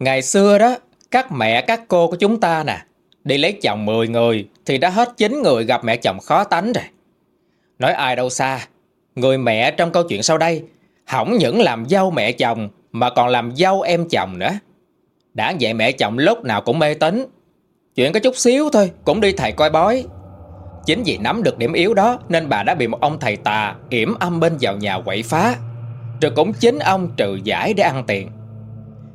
Ngày xưa đó, các mẹ các cô của chúng ta nè, đi lấy chồng 10 người thì đã hết 9 người gặp mẹ chồng khó tánh rồi. Nói ai đâu xa, người mẹ trong câu chuyện sau đây không những làm dâu mẹ chồng mà còn làm dâu em chồng nữa. Đã vậy mẹ chồng lúc nào cũng mê tín Chuyện có chút xíu thôi Cũng đi thầy coi bói Chính vì nắm được điểm yếu đó Nên bà đã bị một ông thầy tà yểm âm bên vào nhà quậy phá Rồi cũng chính ông trừ giải để ăn tiền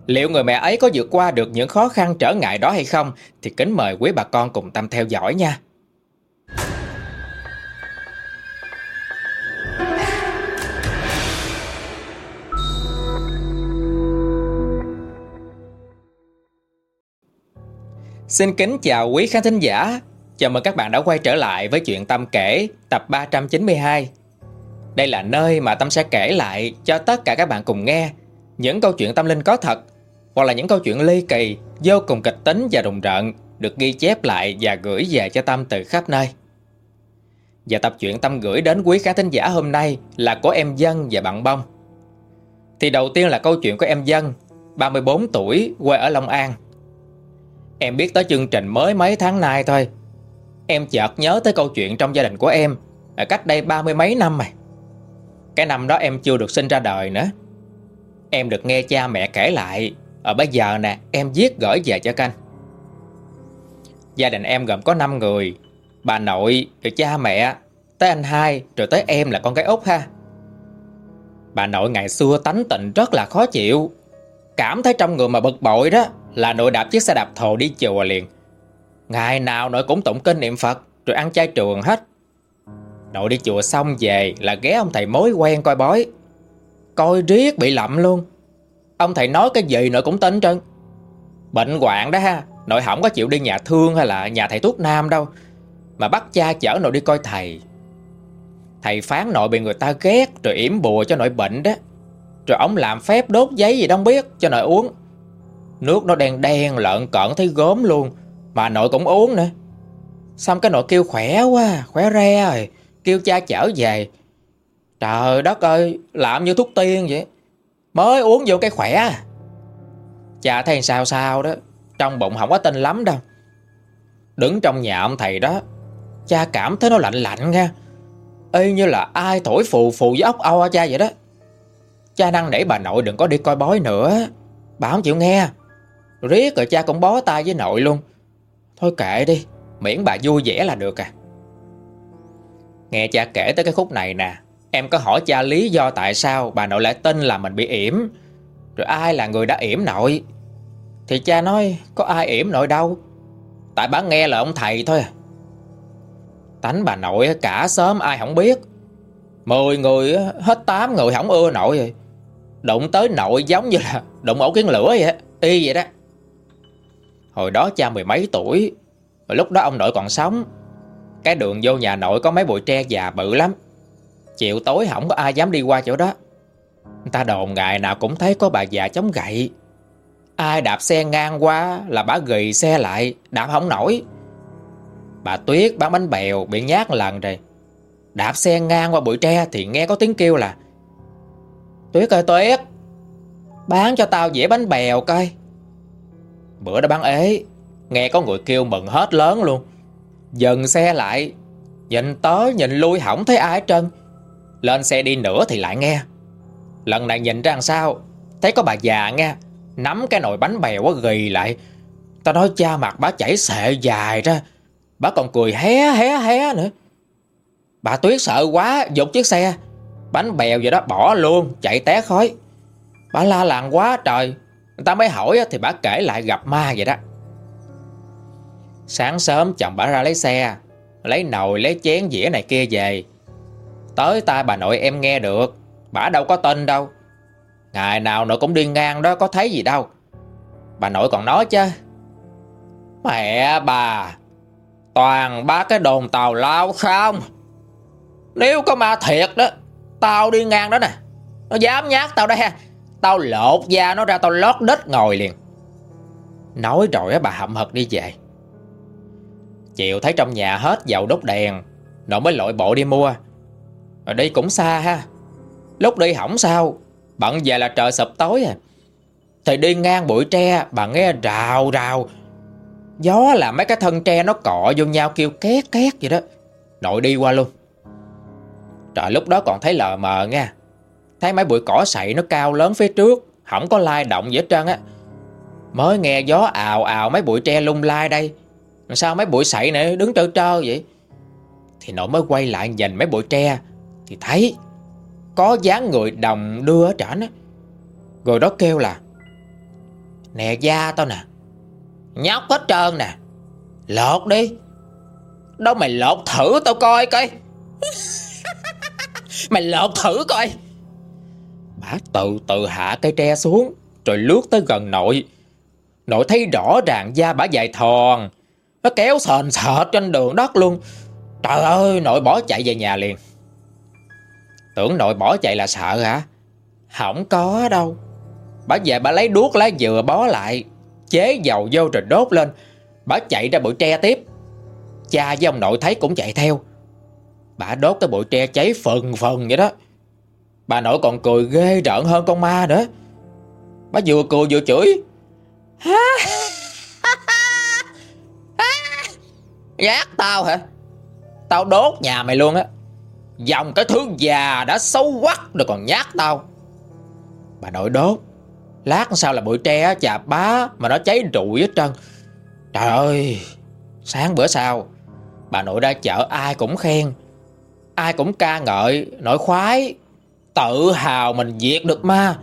Liệu người mẹ ấy có vượt qua được những khó khăn trở ngại đó hay không Thì kính mời quý bà con cùng tâm theo dõi nha Xin kính chào quý khán thính giả. Chào mừng các bạn đã quay trở lại với chuyện Tâm kể, tập 392. Đây là nơi mà Tâm sẽ kể lại cho tất cả các bạn cùng nghe những câu chuyện tâm linh có thật hoặc là những câu chuyện lê kỳ, vô cùng kịch tính và rùng rợn được ghi chép lại và gửi về cho Tâm từ khắp nơi. Và tập truyện Tâm gửi đến quý khán thính giả hôm nay là của em Dân và bạn Bông. Thì đầu tiên là câu chuyện của em Dân, 34 tuổi, quê ở Long An. Em biết tới chương trình mới mấy tháng nay thôi Em chợt nhớ tới câu chuyện trong gia đình của em ở Cách đây ba mươi mấy năm mà Cái năm đó em chưa được sinh ra đời nữa Em được nghe cha mẹ kể lại ở bây giờ nè em viết gửi về cho canh Gia đình em gồm có 5 người Bà nội, rồi cha mẹ Tới anh hai, rồi tới em là con gái út ha Bà nội ngày xưa tánh tình rất là khó chịu Cảm thấy trong người mà bực bội đó là nội đạp chiếc xe đạp thồ đi chùa liền. Ngày nào nội cũng tụng kinh niệm Phật rồi ăn chay trường hết. Nội đi chùa xong về là ghé ông thầy mối quen coi bói. Coi riết bị lậm luôn. Ông thầy nói cái gì nội cũng tin trơn. Bệnh hoạn đó ha, nội không có chịu đi nhà thương hay là nhà thầy thuốc nam đâu. Mà bắt cha chở nội đi coi thầy. Thầy phán nội bị người ta ghét rồi yểm bùa cho nội bệnh đó. Rồi ông làm phép đốt giấy gì đâu biết cho nội uống. Nước nó đen đen lợn cợn thấy gớm luôn Mà nội cũng uống nữa Xong cái nội kêu khỏe quá Khỏe re rồi Kêu cha chở về Trời đất ơi Làm như thuốc tiên vậy Mới uống vô cái khỏe. Cha thấy sao sao đó, Trong bụng không có tin lắm đâu. Đứng trong nhà ông thầy đó, Cha cảm thấy nó lạnh lạnh nha. Y như là ai thổi phù phù với ốc âu cha vậy đó. Cha năng để bà nội đừng có đi coi bói nữa. Bà không chịu nghe. Riết rồi cha cũng bó tay với nội luôn. Thôi kệ đi, Miễn bà vui vẻ là được à. Nghe cha kể tới cái khúc này nè Em có hỏi cha lý do tại sao bà nội lại tin là mình bị yểm? Rồi ai là người đã yểm nội? Thì cha nói, có ai yểm nội đâu. Tại bà nghe lời ông thầy thôi. Tánh bà nội cả sớm ai không biết. Mười người, hết tám người không ưa nội. Rồi Đụng tới nội giống như là đụng ổ kiến lửa vậy, Y vậy đó. Hồi đó cha mười mấy tuổi, Lúc đó ông nội còn sống. Cái đường vô nhà nội có mấy bụi tre già bự lắm. Chiều tối không có ai dám đi qua chỗ đó? Người ta đồn ngày nào cũng thấy có bà già chống gậy. Ai đạp xe ngang qua là bà gầy xe lại, Đạp không nổi. Bà Tuyết bán bánh bèo bị nhát lần rồi. Đạp xe ngang qua bụi tre thì nghe có tiếng kêu là, Tuyết ơi, Tuyết, Bán cho tao dĩa bánh bèo coi. Bữa đó bán ế, Nghe có người kêu mừng hết lớn luôn. Dần xe lại, Nhìn tới, nhìn lui không thấy ai hết trơn. Lên xe đi nữa thì lại nghe. Lần này nhìn ra làm sao? Thấy có bà già nghe, Nắm cái nồi bánh bèo quá ghi lại. Tao nói, cha mặt bà chảy sệ dài ra, Bà còn cười hé hé hé nữa. Bà Tuyết sợ quá Dục chiếc xe. Bánh bèo vậy đó, bỏ luôn, Chạy té khói. Bà la làng quá trời. Người ta mới hỏi thì bà kể lại gặp ma vậy đó. Sáng sớm chồng bà ra lấy xe, Lấy nồi, lấy chén dĩa này kia về. Tới tai bà nội em nghe được. Bà đâu có tin đâu. Ngày nào nội cũng đi ngang đó, có thấy gì đâu. Bà nội còn nói chứ. Mẹ bà, Toàn ba cái đồn tàu lao không? Nếu có ma thiệt đó, Tao đi ngang đó nè. Nó dám nhát tao đây ha. Tao lột da nó ra, tao lót đất ngồi liền. Nói rồi bà hậm hực đi về. Chiều thấy trong nhà hết dầu đốt đèn, Nội mới lội bộ đi mua. Ở đây cũng xa ha. Lúc đi hỏng sao? Bận về là trời sập tối à. Thì đi ngang bụi tre Bà nghe rào rào. Gió là mấy cái thân tre nó cọ vô nhau kêu két két vậy đó. Nội đi qua luôn. Trời, lúc đó còn thấy lờ mờ nha Thấy mấy bụi cỏ sậy nó cao lớn phía trước Không có lai động gì hết trơn á. Mới nghe gió ào ào mấy bụi tre lung lai đây. Sao mấy bụi sậy này đứng trơ trơ vậy? Thì nội mới quay lại nhìn mấy bụi tre. Thì thấy, Có dáng người đồng đưa ở trển á. Người đó kêu là, Nè da tao nè, Nhóc hết trơn nè, Lột đi. Đâu mày lột thử tao coi coi. Mày lột thử coi. Bà từ từ hạ cây tre xuống, Rồi lướt tới gần nội. Nội thấy rõ ràng da bả dài thòn, Nó kéo sền sệt trên đường đất luôn. Trời ơi, nội bỏ chạy về nhà liền. Tưởng nội bỏ chạy là sợ hả? Không có đâu. Bà về bà lấy đuốc lá dừa bó lại Chế dầu vô rồi đốt lên. Bà chạy ra bụi tre tiếp. Cha với ông nội thấy cũng chạy theo. Bà đốt cái bụi tre cháy phần phần vậy đó. Bà nội còn cười ghê rợn hơn con ma nữa. Bà vừa cười vừa chửi. Ghét tao hả? Tao đốt nhà mày luôn á Dòng cái thứ già đã xấu quắc Rồi còn nhát tao. Bà nội đốt. Lát sau là bụi tre chà, bá Mà nó cháy rụi hết trơn. Trời ơi, Sáng bữa sau, Bà nội ra chợ ai cũng khen. Ai cũng ca ngợi, Nội khoái, Tự hào mình diệt được ma.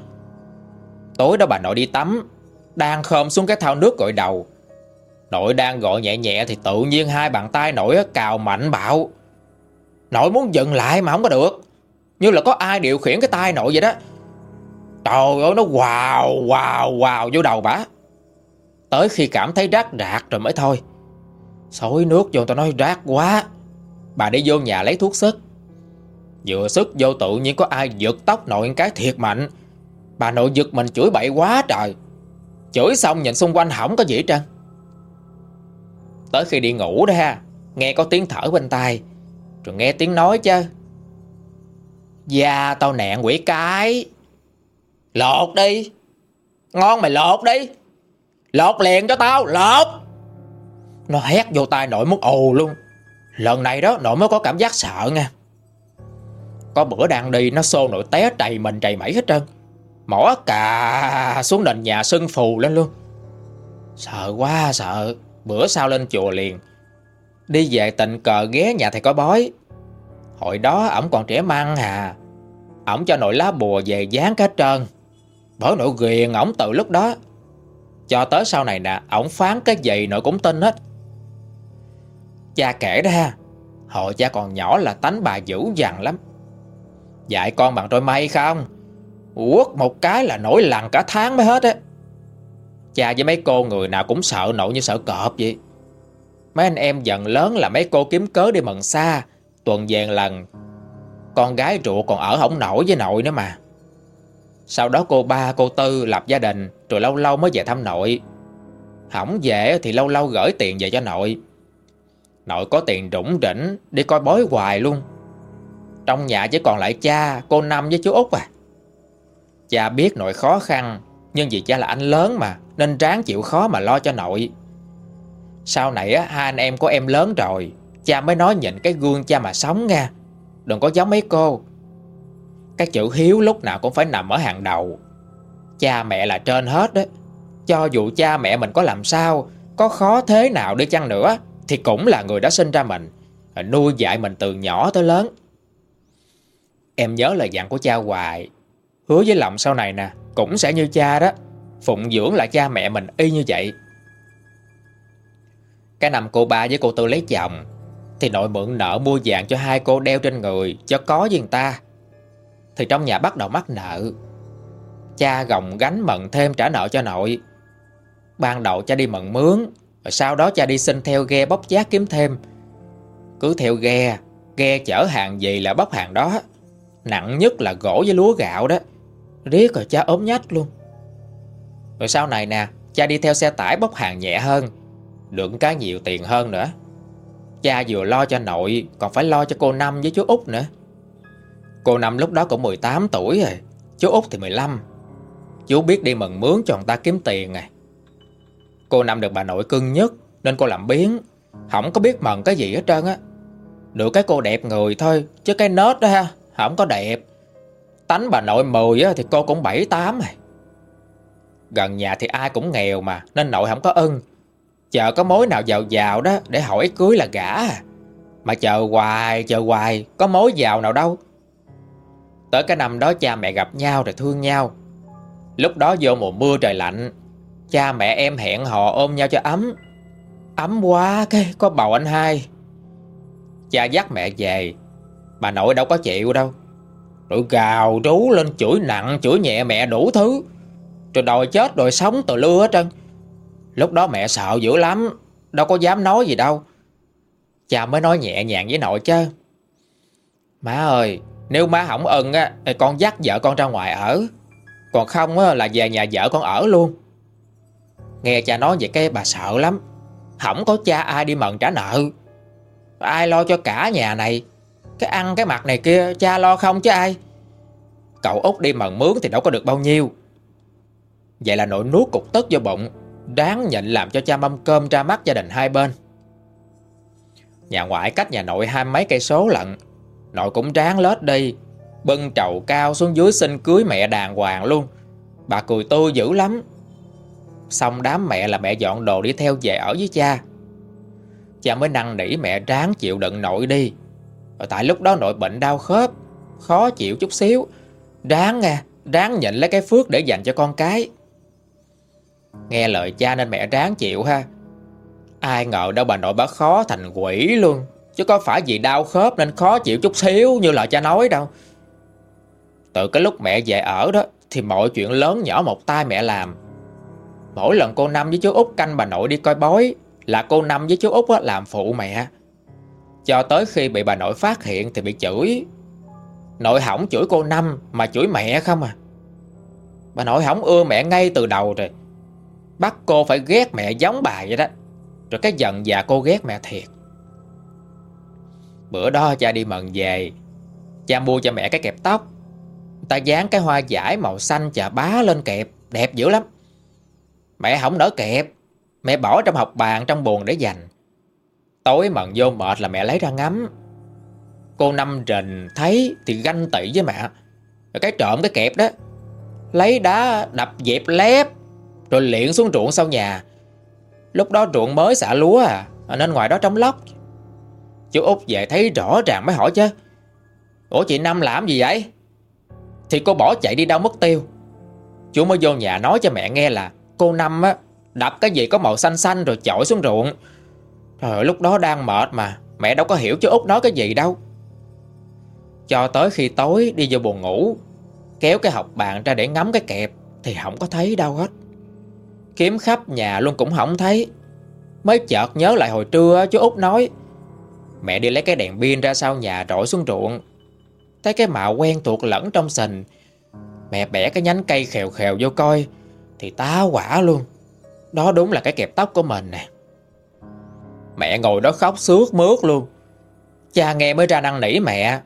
Tối đó bà nội đi tắm, Đang khom xuống cái thao nước gội đầu. Nội đang gọi nhẹ nhẹ Thì tự nhiên hai bàn tay nội cào mạnh bạo. Nội muốn dừng lại mà không có được. Như là có ai điều khiển cái tay nội vậy đó. Trời ơi, nó wow wow wow vô đầu bả Tới khi cảm thấy rác rạc rồi mới thôi. Xối nước vô tao nói rác quá. Bà đi vô nhà lấy thuốc sức. Vừa sức vô tự nhiên có ai giật tóc nội cái thiệt mạnh. Bà nội giật mình chửi bậy quá trời. Chửi xong nhìn xung quanh không có gì trơn. Tới khi đi ngủ đó ha, Nghe có tiếng thở bên tai. Rồi nghe tiếng nói chứ. Da tao nẹn quỷ cái. Lột đi. Ngon mày lột đi. Lột liền cho tao, lột. Nó hét vô tai nội muốn ồ luôn. Lần này đó nội mới có cảm giác sợ nha. Có bữa đang đi, Nó xô nội té trầy mình trầy mẩy hết trơn. Mỏ cà xuống nền nhà sưng phù lên luôn. Sợ quá, sợ. Bữa sau lên chùa liền. Đi về tình cờ ghé nhà thầy có bói. Hồi đó ổng còn trẻ măng hà. Ổng cho nội lá bùa về dán cả trơn. Bởi nội ghiền ổng từ lúc đó. Cho tới sau này nè, Ổng phán cái gì nội cũng tin hết. Cha kể ra Hồi cha còn nhỏ là tánh bà dữ dằn lắm. Dạy con bằng trôi mây không? Quất một cái là nổi lằn cả tháng mới hết á. Cha với mấy cô người nào cũng sợ nội như sợ cọp vậy. Mấy anh em dần lớn là mấy cô kiếm cớ đi mần xa. Tuần vàng lần, Con gái ruột còn ở không nổi với nội nữa mà. Sau đó cô ba, cô tư lập gia đình, Rồi lâu lâu mới về thăm nội. Không về thì lâu lâu gửi tiền về cho nội. Nội có tiền rủng rỉnh, Đi coi bói hoài luôn. Trong nhà chỉ còn lại cha, Cô Năm với chú Út à. Cha biết nội khó khăn, Nhưng vì cha là anh lớn mà, Nên ráng chịu khó mà lo cho nội. Sau này á, hai anh em của em lớn rồi Cha mới nói nhịn cái gương cha mà sống nha. Đừng có giống mấy cô. Cái chữ hiếu lúc nào cũng phải nằm ở hàng đầu. Cha mẹ là trên hết đó Cho dù cha mẹ mình có làm sao Có khó thế nào đi chăng nữa Thì cũng là người đã sinh ra mình Nuôi dạy mình từ nhỏ tới lớn. Em nhớ lời dặn của cha hoài Hứa với lòng sau này nè Cũng sẽ như cha đó. Phụng dưỡng lại cha mẹ mình y như vậy. Cái năm cô ba với cô Tư lấy chồng, Thì nội mượn nợ mua vàng cho hai cô đeo trên người, Cho có với người ta. Thì trong nhà bắt đầu mắc nợ. Cha gồng gánh mận thêm trả nợ cho nội. Ban đầu cha đi mận mướn, Rồi sau đó cha đi xin theo ghe bóc giá kiếm thêm. Cứ theo ghe Ghe chở hàng gì là bóc hàng đó. Nặng nhất là gỗ với lúa gạo đó. Riết rồi cha ốm nhách luôn. Rồi sau này nè, Cha đi theo xe tải bốc hàng nhẹ hơn. Đựng cá nhiều tiền hơn nữa. Cha vừa lo cho nội, Còn phải lo cho cô Năm với chú Út nữa. Cô Năm lúc đó cũng 18 tuổi rồi, Chú Út thì 15 Chú biết đi mần mướn cho người ta kiếm tiền à. Cô Năm được bà nội cưng nhất, Nên cô làm biến Không có biết mần cái gì hết trơn á. Được cái cô đẹp người thôi, Chứ cái nết đó ha, Không có đẹp. Tánh bà nội 10 thì cô cũng 7-8 à Gần nhà thì ai cũng nghèo mà, Nên nội không có ưng. Chờ có mối nào giàu giàu đó Để hỏi cưới là gả à? Mà chờ hoài chờ hoài, Có mối giàu nào đâu. Tới cái năm đó cha mẹ gặp nhau rồi thương nhau. Lúc đó vô mùa mưa trời lạnh, Cha mẹ em hẹn họ ôm nhau cho ấm. Ấm quá cái, có bầu anh hai. Cha dắt mẹ về, Bà nội đâu có chịu đâu. Rồi gào rú lên chửi nặng, Chửi nhẹ mẹ đủ thứ. Rồi đòi chết, đòi sống từ lưa hết trơn. Lúc đó mẹ sợ dữ lắm Đâu có dám nói gì đâu. Cha mới nói nhẹ nhàng với nội chứ. Má ơi Nếu má không ưng á Con dắt vợ con ra ngoài ở. Còn không á, là về nhà vợ con ở luôn. Nghe cha nói vậy cái bà sợ lắm. Không có cha ai đi mần trả nợ. Ai lo cho cả nhà này. Cái ăn cái mặt này kia Cha lo không chứ ai. Cậu út đi mần mướn thì đâu có được bao nhiêu. Vậy là nội nuốt cục tức vô bụng. Đáng nhận làm cho cha mâm cơm ra mắt gia đình hai bên. Nhà ngoại cách nhà nội hai mấy cây số lận. Nội cũng ráng lết đi, Bưng trầu cao xuống dưới xin cưới mẹ đàng hoàng luôn. Bà cười tươi dữ lắm. Xong đám mẹ là mẹ dọn đồ đi theo về ở với cha. Cha mới năn nỉ mẹ ráng chịu đựng nội đi. Rồi tại lúc đó nội bệnh đau khớp, Khó chịu chút xíu. Đáng nghe Đáng nhịn lấy cái phước để dành cho con cái. Nghe lời cha nên mẹ ráng chịu ha. Ai ngờ đâu bà nội bà khó thành quỷ luôn. Chứ có phải vì đau khớp nên khó chịu chút xíu như lời cha nói đâu. Từ cái lúc mẹ về ở đó, Thì mọi chuyện lớn nhỏ một tay mẹ làm. Mỗi lần cô Năm với chú Út canh bà nội đi coi bói, Là cô Năm với chú Út làm phụ mẹ. Cho tới khi bị bà nội phát hiện thì bị chửi. Nội hỏng chửi cô Năm mà chửi mẹ không à. Bà nội hỏng ưa mẹ ngay từ đầu rồi. Bắt cô phải ghét mẹ giống bà vậy đó. Rồi cái giận già cô ghét mẹ thiệt. Bữa đó cha đi mần về, Cha mua cho mẹ cái kẹp tóc. Ta dán cái hoa giải màu xanh chà bá lên kẹp, Đẹp dữ lắm. Mẹ không nở kẹp, Mẹ bỏ trong học bàn, trong buồn để dành. Tối mần vô mệt là mẹ lấy ra ngắm. Cô Năm rình thấy thì ganh tị với mẹ. Rồi cái trộm cái kẹp đó, Lấy đá đập dẹp lép. Rồi liện xuống ruộng sau nhà. Lúc đó ruộng mới xả lúa à Nên ngoài đó trống lóc. Chú út về thấy rõ ràng mới hỏi chứ. Ủa chị Năm làm gì vậy? Thì cô bỏ chạy đi đâu mất tiêu. Chú mới vô nhà nói cho mẹ nghe là Cô Năm á, Đập cái gì có màu xanh xanh rồi chọi xuống ruộng. Trời lúc đó đang mệt mà, Mẹ đâu có hiểu chú Út nói cái gì đâu. Cho tới khi tối đi vô buồn ngủ, Kéo cái học bàn ra để ngắm cái kẹp Thì không có thấy đâu hết. Kiếm khắp nhà luôn cũng không thấy. Mới chợt nhớ lại hồi trưa chú Út nói Mẹ đi lấy cái đèn pin ra sau nhà rọi xuống ruộng. Thấy cái mạo quen thuộc lẫn trong sình Mẹ bẻ cái nhánh cây khèo khèo vô coi Thì tá quả luôn. Đó đúng là cái kẹp tóc của mình nè. Mẹ ngồi đó khóc sướt mướt luôn. Cha nghe mới ra năn nỉ mẹ.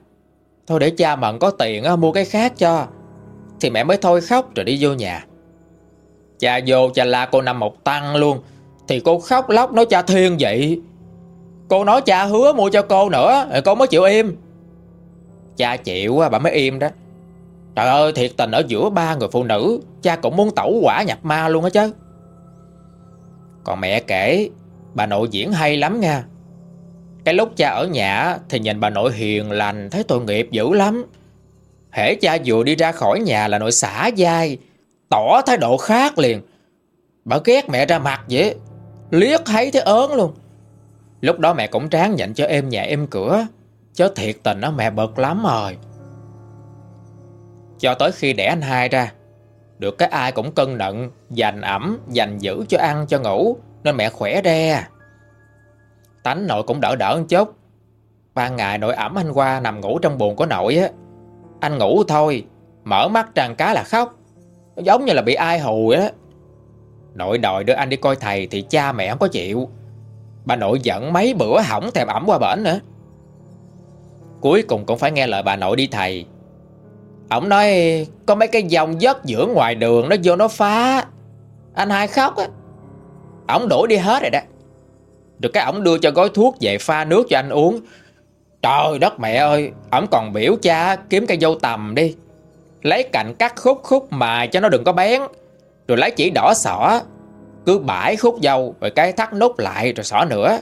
Thôi để cha mận có tiền á, mua cái khác cho. Thì mẹ mới thôi khóc rồi đi vô nhà. Cha vô, cha la cô Năm một tăng luôn. Thì cô khóc lóc nói cha thiên vậy. Cô nói cha hứa mua cho cô nữa Cô mới chịu im. Cha chịu bà mới im đó. Trời ơi, thiệt tình ở giữa ba người phụ nữ, Cha cũng muốn tẩu quả nhập ma luôn á chứ. Còn mẹ kể, Bà nội diễn hay lắm nha. Cái lúc cha ở nhà Thì nhìn bà nội hiền lành, Thấy tội nghiệp dữ lắm. Hễ cha vừa đi ra khỏi nhà là nội xả dai Tỏ thái độ khác liền. Bà ghét mẹ ra mặt vậy Liếc thấy thế ớn luôn. Lúc đó mẹ cũng tráng nhận cho em nhà em cửa Chứ thiệt tình đó mẹ bực lắm rồi. Cho tới khi đẻ anh hai ra Được cái ai cũng cân nặng Dành ẩm, dành giữ cho ăn cho ngủ Nên mẹ khỏe re. Tánh nội cũng đỡ đỡ một chút. Ban ngày nội ẩm anh qua Nằm ngủ trong buồn của nội á. Anh ngủ thôi Mở mắt tràn cá là khóc. Giống như là bị ai hù á Nội đòi đưa anh đi coi thầy Thì cha mẹ không có chịu. Bà nội giận mấy bữa hỏng thèm ẩm qua bển nữa. Cuối cùng cũng phải nghe lời bà nội đi thầy. Ông nói, có mấy cái dòng dớt giữa ngoài đường nó vô nó phá. Anh hai khóc á. Ông đuổi đi hết rồi đó. Được cái ổng đưa cho gói thuốc về pha nước cho anh uống. Trời đất mẹ ơi Ổng còn biểu cha kiếm cây dâu tầm đi. Lấy cạnh cắt khúc khúc mài cho nó đừng có bén. Rồi lấy chỉ đỏ sỏ Cứ bãi khúc dâu, Rồi cái thắt nút lại, rồi sỏ nữa.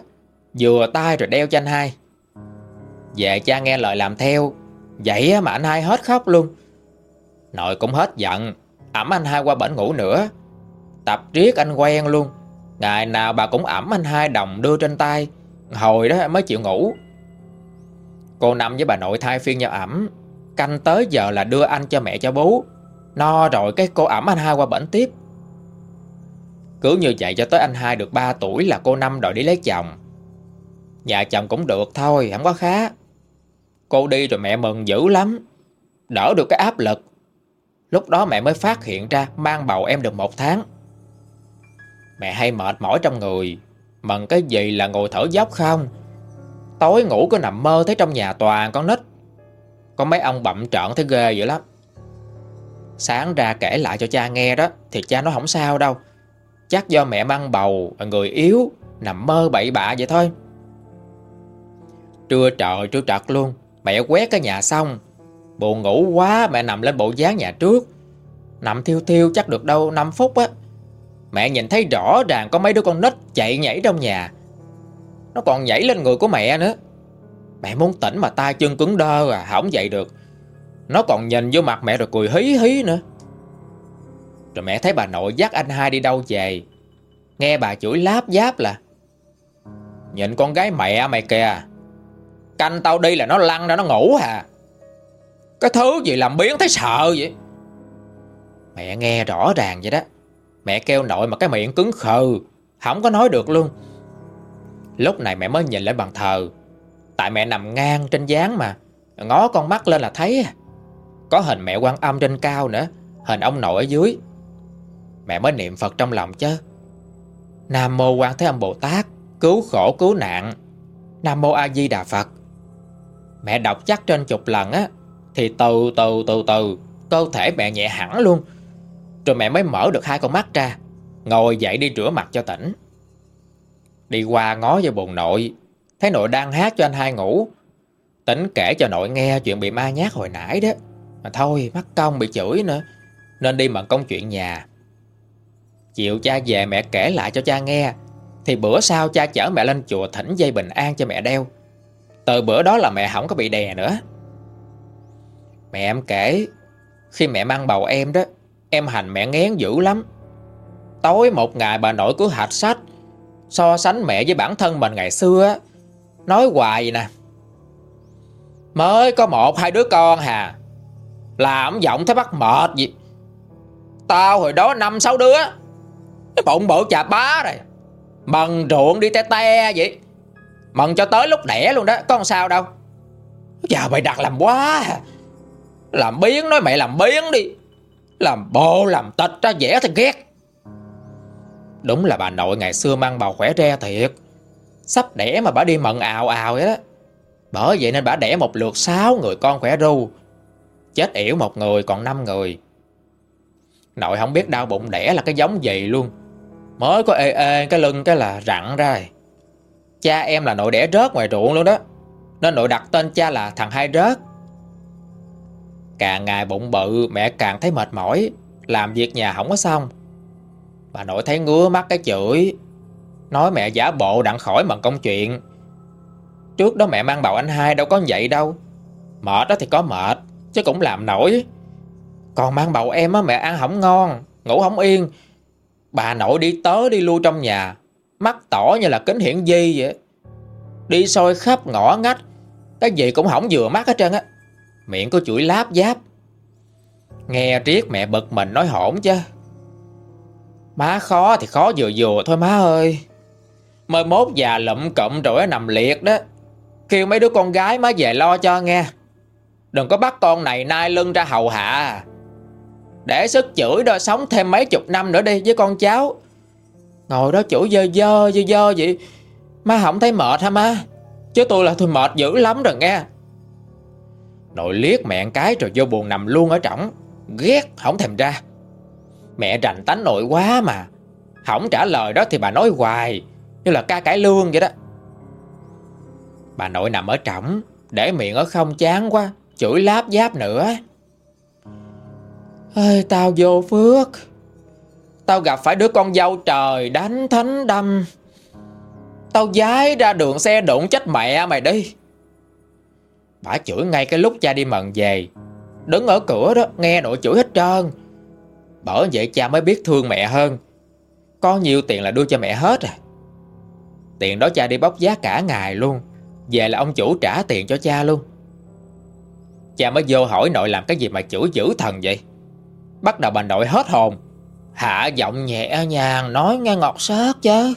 Vừa tay rồi đeo cho anh hai. Về cha nghe lời làm theo. Vậy mà anh hai hết khóc luôn. Nội cũng hết giận. Ẩm anh hai qua bển ngủ nữa. Tập riết anh quen luôn. Ngày nào bà cũng ẩm anh hai đồng đưa trên tay. Hồi đó mới chịu ngủ. Cô Năm với bà nội thay phiên nhau ẩm. Canh tới giờ là đưa anh cho mẹ cho bố. No rồi cái cô ẩm anh hai qua bển tiếp. Cứ như vậy cho tới anh hai được 3 tuổi là cô Năm đòi đi lấy chồng. Nhà chồng cũng được thôi, không có khá. Cô đi rồi mẹ mừng dữ lắm. Đỡ được cái áp lực. Lúc đó mẹ mới phát hiện ra Mang bầu em được một tháng. Mẹ hay mệt mỏi trong người. Mần cái gì là ngồi thở dốc không? Tối ngủ cứ nằm mơ Thấy trong nhà toàn con nít. Có mấy ông bậm trợn thấy ghê vậy lắm. Sáng ra kể lại cho cha nghe đó, Thì cha nói không sao đâu. Chắc do mẹ mang bầu Người yếu, Nằm mơ bậy bạ vậy thôi. Trưa trời, trưa trật luôn, Mẹ quét cái nhà xong. Buồn ngủ quá, mẹ nằm lên bộ dáng nhà trước. Nằm thiêu thiêu chắc được đâu 5 phút á. Mẹ nhìn thấy rõ ràng có mấy đứa con nít chạy nhảy trong nhà. Nó còn nhảy lên người của mẹ nữa. Mẹ muốn tỉnh mà tay chân cứng đơ à Không dậy được. Nó còn nhìn vô mặt mẹ rồi cười hí hí nữa. Rồi mẹ thấy bà nội dắt anh hai đi đâu về? Nghe bà chửi láp giáp là, Nhìn con gái mẹ mày kìa, Canh tao đi là nó lăn ra nó ngủ hà Cái thứ gì làm biến thấy sợ vậy? Mẹ nghe rõ ràng vậy đó. Mẹ kêu nội mà cái miệng cứng khờ Không có nói được luôn. Lúc này mẹ mới nhìn lên bàn thờ. Tại mẹ nằm ngang trên gián mà. Ngó con mắt lên là thấy. Có hình mẹ quan âm trên cao nữa, Hình ông nội ở dưới. Mẹ mới niệm Phật trong lòng chứ. Nam Mô Quan Thế Âm Bồ Tát, Cứu khổ, cứu nạn. Nam Mô A Di Đà Phật. Mẹ đọc chắc trên chục lần á, Thì từ từ từ từ, Cơ thể mẹ nhẹ hẳn luôn. Rồi mẹ mới mở được hai con mắt ra, Ngồi dậy đi rửa mặt cho tỉnh. Đi qua ngó vô buồn nội Thấy nội đang hát cho anh hai ngủ. Tỉnh kể cho nội nghe chuyện bị ma nhát hồi nãy đó. Mà thôi mắc công bị chửi nữa. Nên đi mận công chuyện nhà. Chiều cha về mẹ kể lại cho cha nghe. Thì bữa sau cha chở mẹ lên chùa thỉnh dây bình an cho mẹ đeo. Từ bữa đó là mẹ không có bị đè nữa. Mẹ em kể, Khi mẹ mang bầu em đó, Em hành mẹ ngén dữ lắm. Tối một ngày bà nội cứ hạch sách So sánh mẹ với bản thân mình ngày xưa Nói hoài vậy nè. Mới có một hai đứa con hà. Làm giọng thấy bắt mệt gì Tao hồi đó năm sáu đứa. Cái bụng bự chà bá rồi. Bằng ruộng đi te te vậy. Mần cho tới lúc đẻ luôn đó. Có sao đâu. Giờ mày đặt làm quá Làm biến nói mẹ làm biến đi. Làm bộ làm tịch ra dễ thì ghét. Đúng là bà nội ngày xưa mang bào khỏe re thiệt. Sắp đẻ mà bà đi mận ào ào vậy đó. Bởi vậy nên bà đẻ một lượt sáu người con khỏe ru. Chết yểu một người, còn năm người. Nội không biết đau bụng đẻ là cái giống gì luôn. Mới có ê ê, cái lưng cái là rặn ra. Rồi Cha em là nội đẻ rớt ngoài ruộng luôn đó. Nên nội đặt tên cha là thằng hai rớt. Càng ngày bụng bự, mẹ càng thấy mệt mỏi. Làm việc nhà không có xong. Bà nội thấy ngứa mắt cái chửi. Nói mẹ giả bộ đặng khỏi bằng công chuyện. Trước đó mẹ mang bầu anh hai đâu có vậy đâu. Mệt đó thì có mệt, Chứ cũng làm nổi. Còn mang bầu em á, mẹ ăn không ngon, Ngủ không yên. Bà nội đi tới đi lui trong nhà, Mắt tỏ như là kính hiển di vậy. Đi soi khắp ngõ ngách, Cái gì cũng hỏng vừa mắt hết trơn á. Miệng có chuỗi láp giáp. Nghe riết mẹ bực mình nói hổn chứ. Má khó thì khó vừa vừa thôi má ơi. Mới mốt già lụm cụm rồi nằm liệt đó. Kêu mấy đứa con gái má về lo cho nghe. Đừng có bắt con này nai lưng ra hầu hạ. Để sức chửi đó sống thêm mấy chục năm nữa đi với con cháu. Ngồi đó chửi dơ dơ dơ dơ vậy, Má không thấy mệt hả má? Chứ tôi là tôi mệt dữ lắm rồi nghe. Nội liếc mẹ cái rồi vô buồn nằm luôn ở trỏng, Ghét không thèm ra. Mẹ rành tánh nội quá mà, Không trả lời đó thì bà nói hoài. Như là ca cải lương vậy đó. Bà nội nằm ở trỏng Để miệng ở không chán quá Chửi láp giáp nữa. Ê, Tao vô phước. Tao gặp phải đứa con dâu trời đánh thánh đâm. Tao dái ra đường xe đụng chết mẹ mày đi. Bà chửi ngay cái lúc cha đi mần về. Đứng ở cửa đó nghe nội chửi hết trơn. Bởi vậy cha mới biết thương mẹ hơn. Có nhiều tiền là đưa cho mẹ hết à. Tiền đó cha đi bóc giá cả ngày luôn. Về là ông chủ trả tiền cho cha luôn. Cha mới vô hỏi nội làm cái gì mà chửi dữ thần vậy? Bắt đầu bà nội hết hồn. Hạ giọng nhẹ nhàng nói nghe ngọt sớt chứ.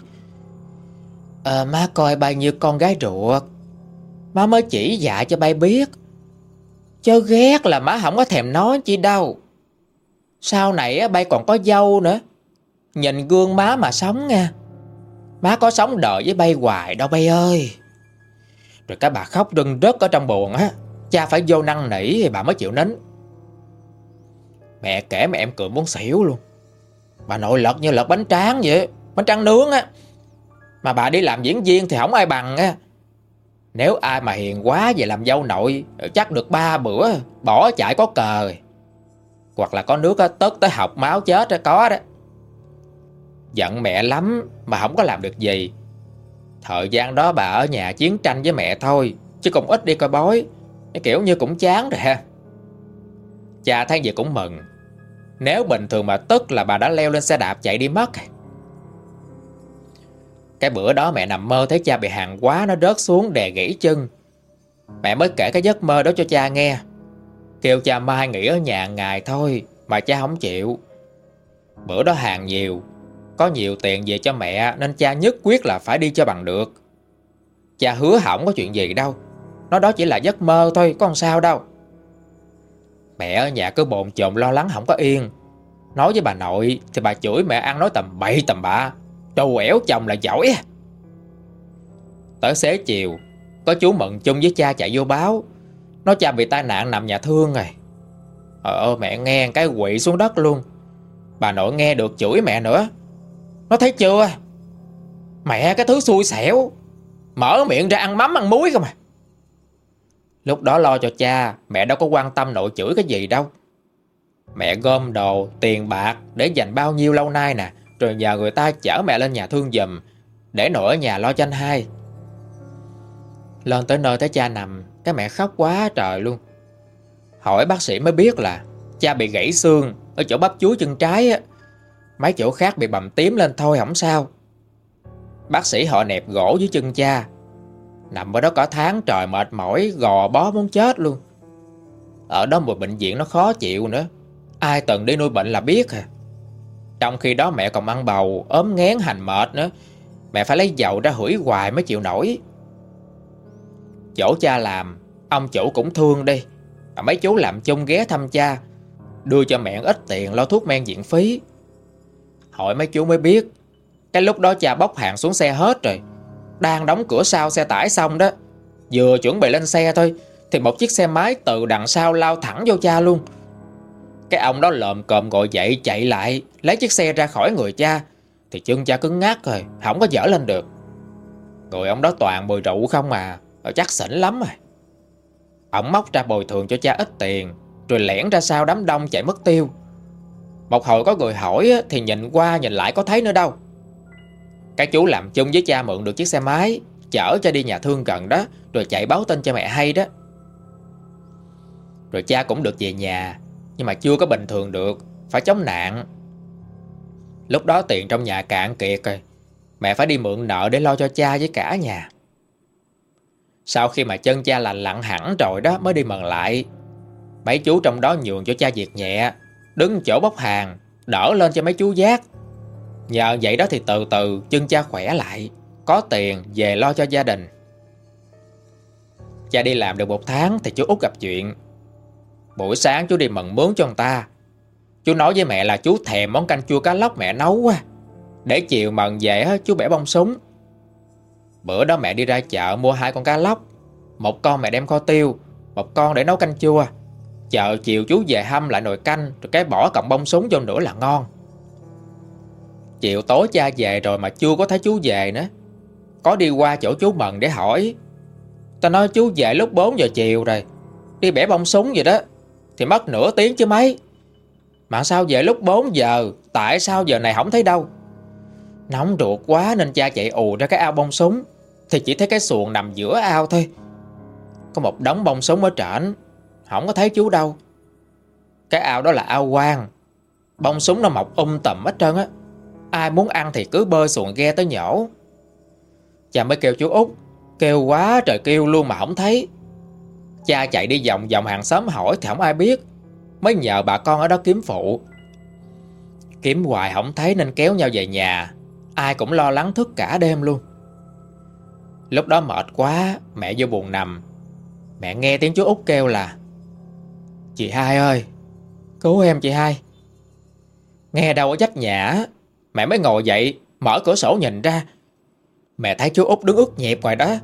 À, Má coi bao nhiêu con gái ruột. Má mới chỉ dạy cho bay biết. Chớ ghét là má không có thèm nói chi đâu. Sau này bay còn có dâu nữa. Nhìn gương má mà sống nha. Má có sống đợi với bay hoài đâu bay ơi. Rồi các bà khóc rưng rớt ở trong buồn á. Cha phải vô năn nỉ thì bà mới chịu nín. Mẹ kể mà em cười muốn xỉu luôn. Bà nội lật như lật bánh tráng vậy Bánh tráng nướng á. Mà bà đi làm diễn viên thì không ai bằng á. Nếu ai mà hiền quá về làm dâu nội Chắc được ba bữa Bỏ chạy có cờ. Hoặc là có nước á, tớt tới học máu chết á, có đó. Giận mẹ lắm Mà không có làm được gì. Thời gian đó bà ở nhà chiến tranh với mẹ thôi, Chứ cũng ít đi coi bói. Kiểu như cũng chán rồi ha. Cha thấy vậy cũng mừng. Nếu bình thường mà tức là bà đã leo lên xe đạp chạy đi mất. Cái bữa đó mẹ nằm mơ thấy cha bị hàng quá, Nó rớt xuống đè gãy chân. Mẹ mới kể cái giấc mơ đó cho cha nghe. Kêu cha mai nghỉ ở nhà ngày thôi Mà cha không chịu. Bữa đó hàng nhiều có nhiều tiền về cho mẹ, Nên cha nhất quyết là phải đi cho bằng được. Cha hứa hỏng có chuyện gì đâu. Nó đó chỉ là giấc mơ thôi, Có sao đâu. Mẹ ở nhà cứ bồn chồn lo lắng không có yên. Nói với bà nội Thì bà chửi mẹ ăn nói tầm bậy tầm bạ. Trâu ẻo chồng là giỏi. Tới xế chiều, Có chú Mận chung với cha chạy vô báo. Nói cha bị tai nạn nằm nhà thương rồi. Ờ mẹ nghe cái quỵ xuống đất luôn. Bà nội nghe được chửi mẹ nữa. Nó thấy chưa? Mẹ cái thứ xui xẻo. Mở miệng ra ăn mắm ăn muối không à? Lúc đó lo cho cha Mẹ đâu có quan tâm nội chửi cái gì đâu. Mẹ gom đồ, tiền bạc Để dành bao nhiêu lâu nay nè Rồi nhờ người ta chở mẹ lên nhà thương giùm Để nội ở nhà lo cho anh hai. Lên tới nơi thấy cha nằm Cái mẹ khóc quá trời luôn. Hỏi bác sĩ mới biết là Cha bị gãy xương Ở chỗ bắp chuối chân trái á. Mấy chỗ khác bị bầm tím lên thôi, không sao. Bác sĩ họ nẹp gỗ dưới chân cha. Nằm ở đó cả tháng, trời mệt mỏi, Gò bó muốn chết luôn. Ở đó một bệnh viện nó khó chịu nữa. Ai từng đi nuôi bệnh là biết à. Trong khi đó mẹ còn ăn bầu, ốm ngén hành mệt nữa. Mẹ phải lấy dầu ra hửi hoài mới chịu nổi. Chỗ cha làm, Ông chủ cũng thương đi Mà mấy chú làm chung ghé thăm cha, Đưa cho mẹ ít tiền lo thuốc men viện phí. Hỏi mấy chú mới biết. Cái lúc đó cha bốc hàng xuống xe hết rồi. Đang đóng cửa sau xe tải xong đó. Vừa chuẩn bị lên xe thôi, Thì một chiếc xe máy từ đằng sau lao thẳng vô cha luôn. Cái ông đó lợm cộm gọi dậy chạy lại, Lấy chiếc xe ra khỏi người cha. Thì chân cha cứng ngắc rồi, Không có dở lên được. Người ông đó toàn bồi rượu không à Chắc xỉn lắm rồi Ông móc ra bồi thường cho cha ít tiền, Rồi lẻn ra sau đám đông chạy mất tiêu. Một hồi có người hỏi Thì nhìn qua nhìn lại có thấy nữa đâu. Cái chú làm chung với cha mượn được chiếc xe máy, Chở cho đi nhà thương gần đó, Rồi chạy báo tin cho mẹ hay đó. Rồi cha cũng được về nhà, Nhưng mà chưa có bình thường được, Phải chống nạn. Lúc đó tiền trong nhà cạn kiệt rồi, Mẹ phải đi mượn nợ để lo cho cha với cả nhà. Sau khi mà chân cha lành lặn hẳn rồi đó, Mới đi mần lại. Mấy chú trong đó nhường cho cha việc nhẹ. Đứng chỗ bốc hàng, Đỡ lên cho mấy chú giác. Nhờ vậy đó thì từ từ chân cha khỏe lại, Có tiền về lo cho gia đình. Cha đi làm được một tháng thì chú út gặp chuyện. Buổi sáng chú đi mận mướn cho người ta. Chú nói với mẹ là chú thèm món canh chua cá lóc mẹ nấu quá. Để chiều mận về chú bẻ bông súng. Bữa đó mẹ đi ra chợ mua hai con cá lóc. Một con mẹ đem kho tiêu, Một con để nấu canh chua chợ chiều chú về hâm lại nồi canh, Rồi cái bỏ cọng bông súng vô nữa là ngon. Chiều tối cha về rồi mà chưa có thấy chú về nữa. Có đi qua chỗ chú Mần để hỏi. Ta nói chú về lúc 4 giờ chiều rồi, Đi bẻ bông súng vậy đó, Thì mất nửa tiếng chứ mấy. Mà sao về lúc 4 giờ, Tại sao giờ này không thấy đâu? Nóng ruột quá nên cha chạy ù ra cái ao bông súng, Thì chỉ thấy cái xuồng nằm giữa ao thôi. Có một đống bông súng ở trển. Không có thấy chú đâu. Cái ao đó là ao quang Bông súng nó mọc um tầm hết trơn á. Ai muốn ăn thì cứ bơi xuồng ghe tới nhổ. Cha mới kêu chú út, Kêu quá trời kêu luôn mà không thấy. Cha chạy đi vòng vòng hàng xóm hỏi thì không ai biết. Mới nhờ bà con ở đó kiếm phụ. Kiếm hoài không thấy nên kéo nhau về nhà. Ai cũng lo lắng thức cả đêm luôn. Lúc đó mệt quá, Mẹ vô buồn nằm. Mẹ nghe tiếng chú út kêu là Chị hai ơi. Cứu em chị hai. Nghe đâu ở trách nhã Mẹ mới ngồi dậy, Mở cửa sổ nhìn ra. Mẹ thấy chú út đứng ướt nhẹp ngoài đó.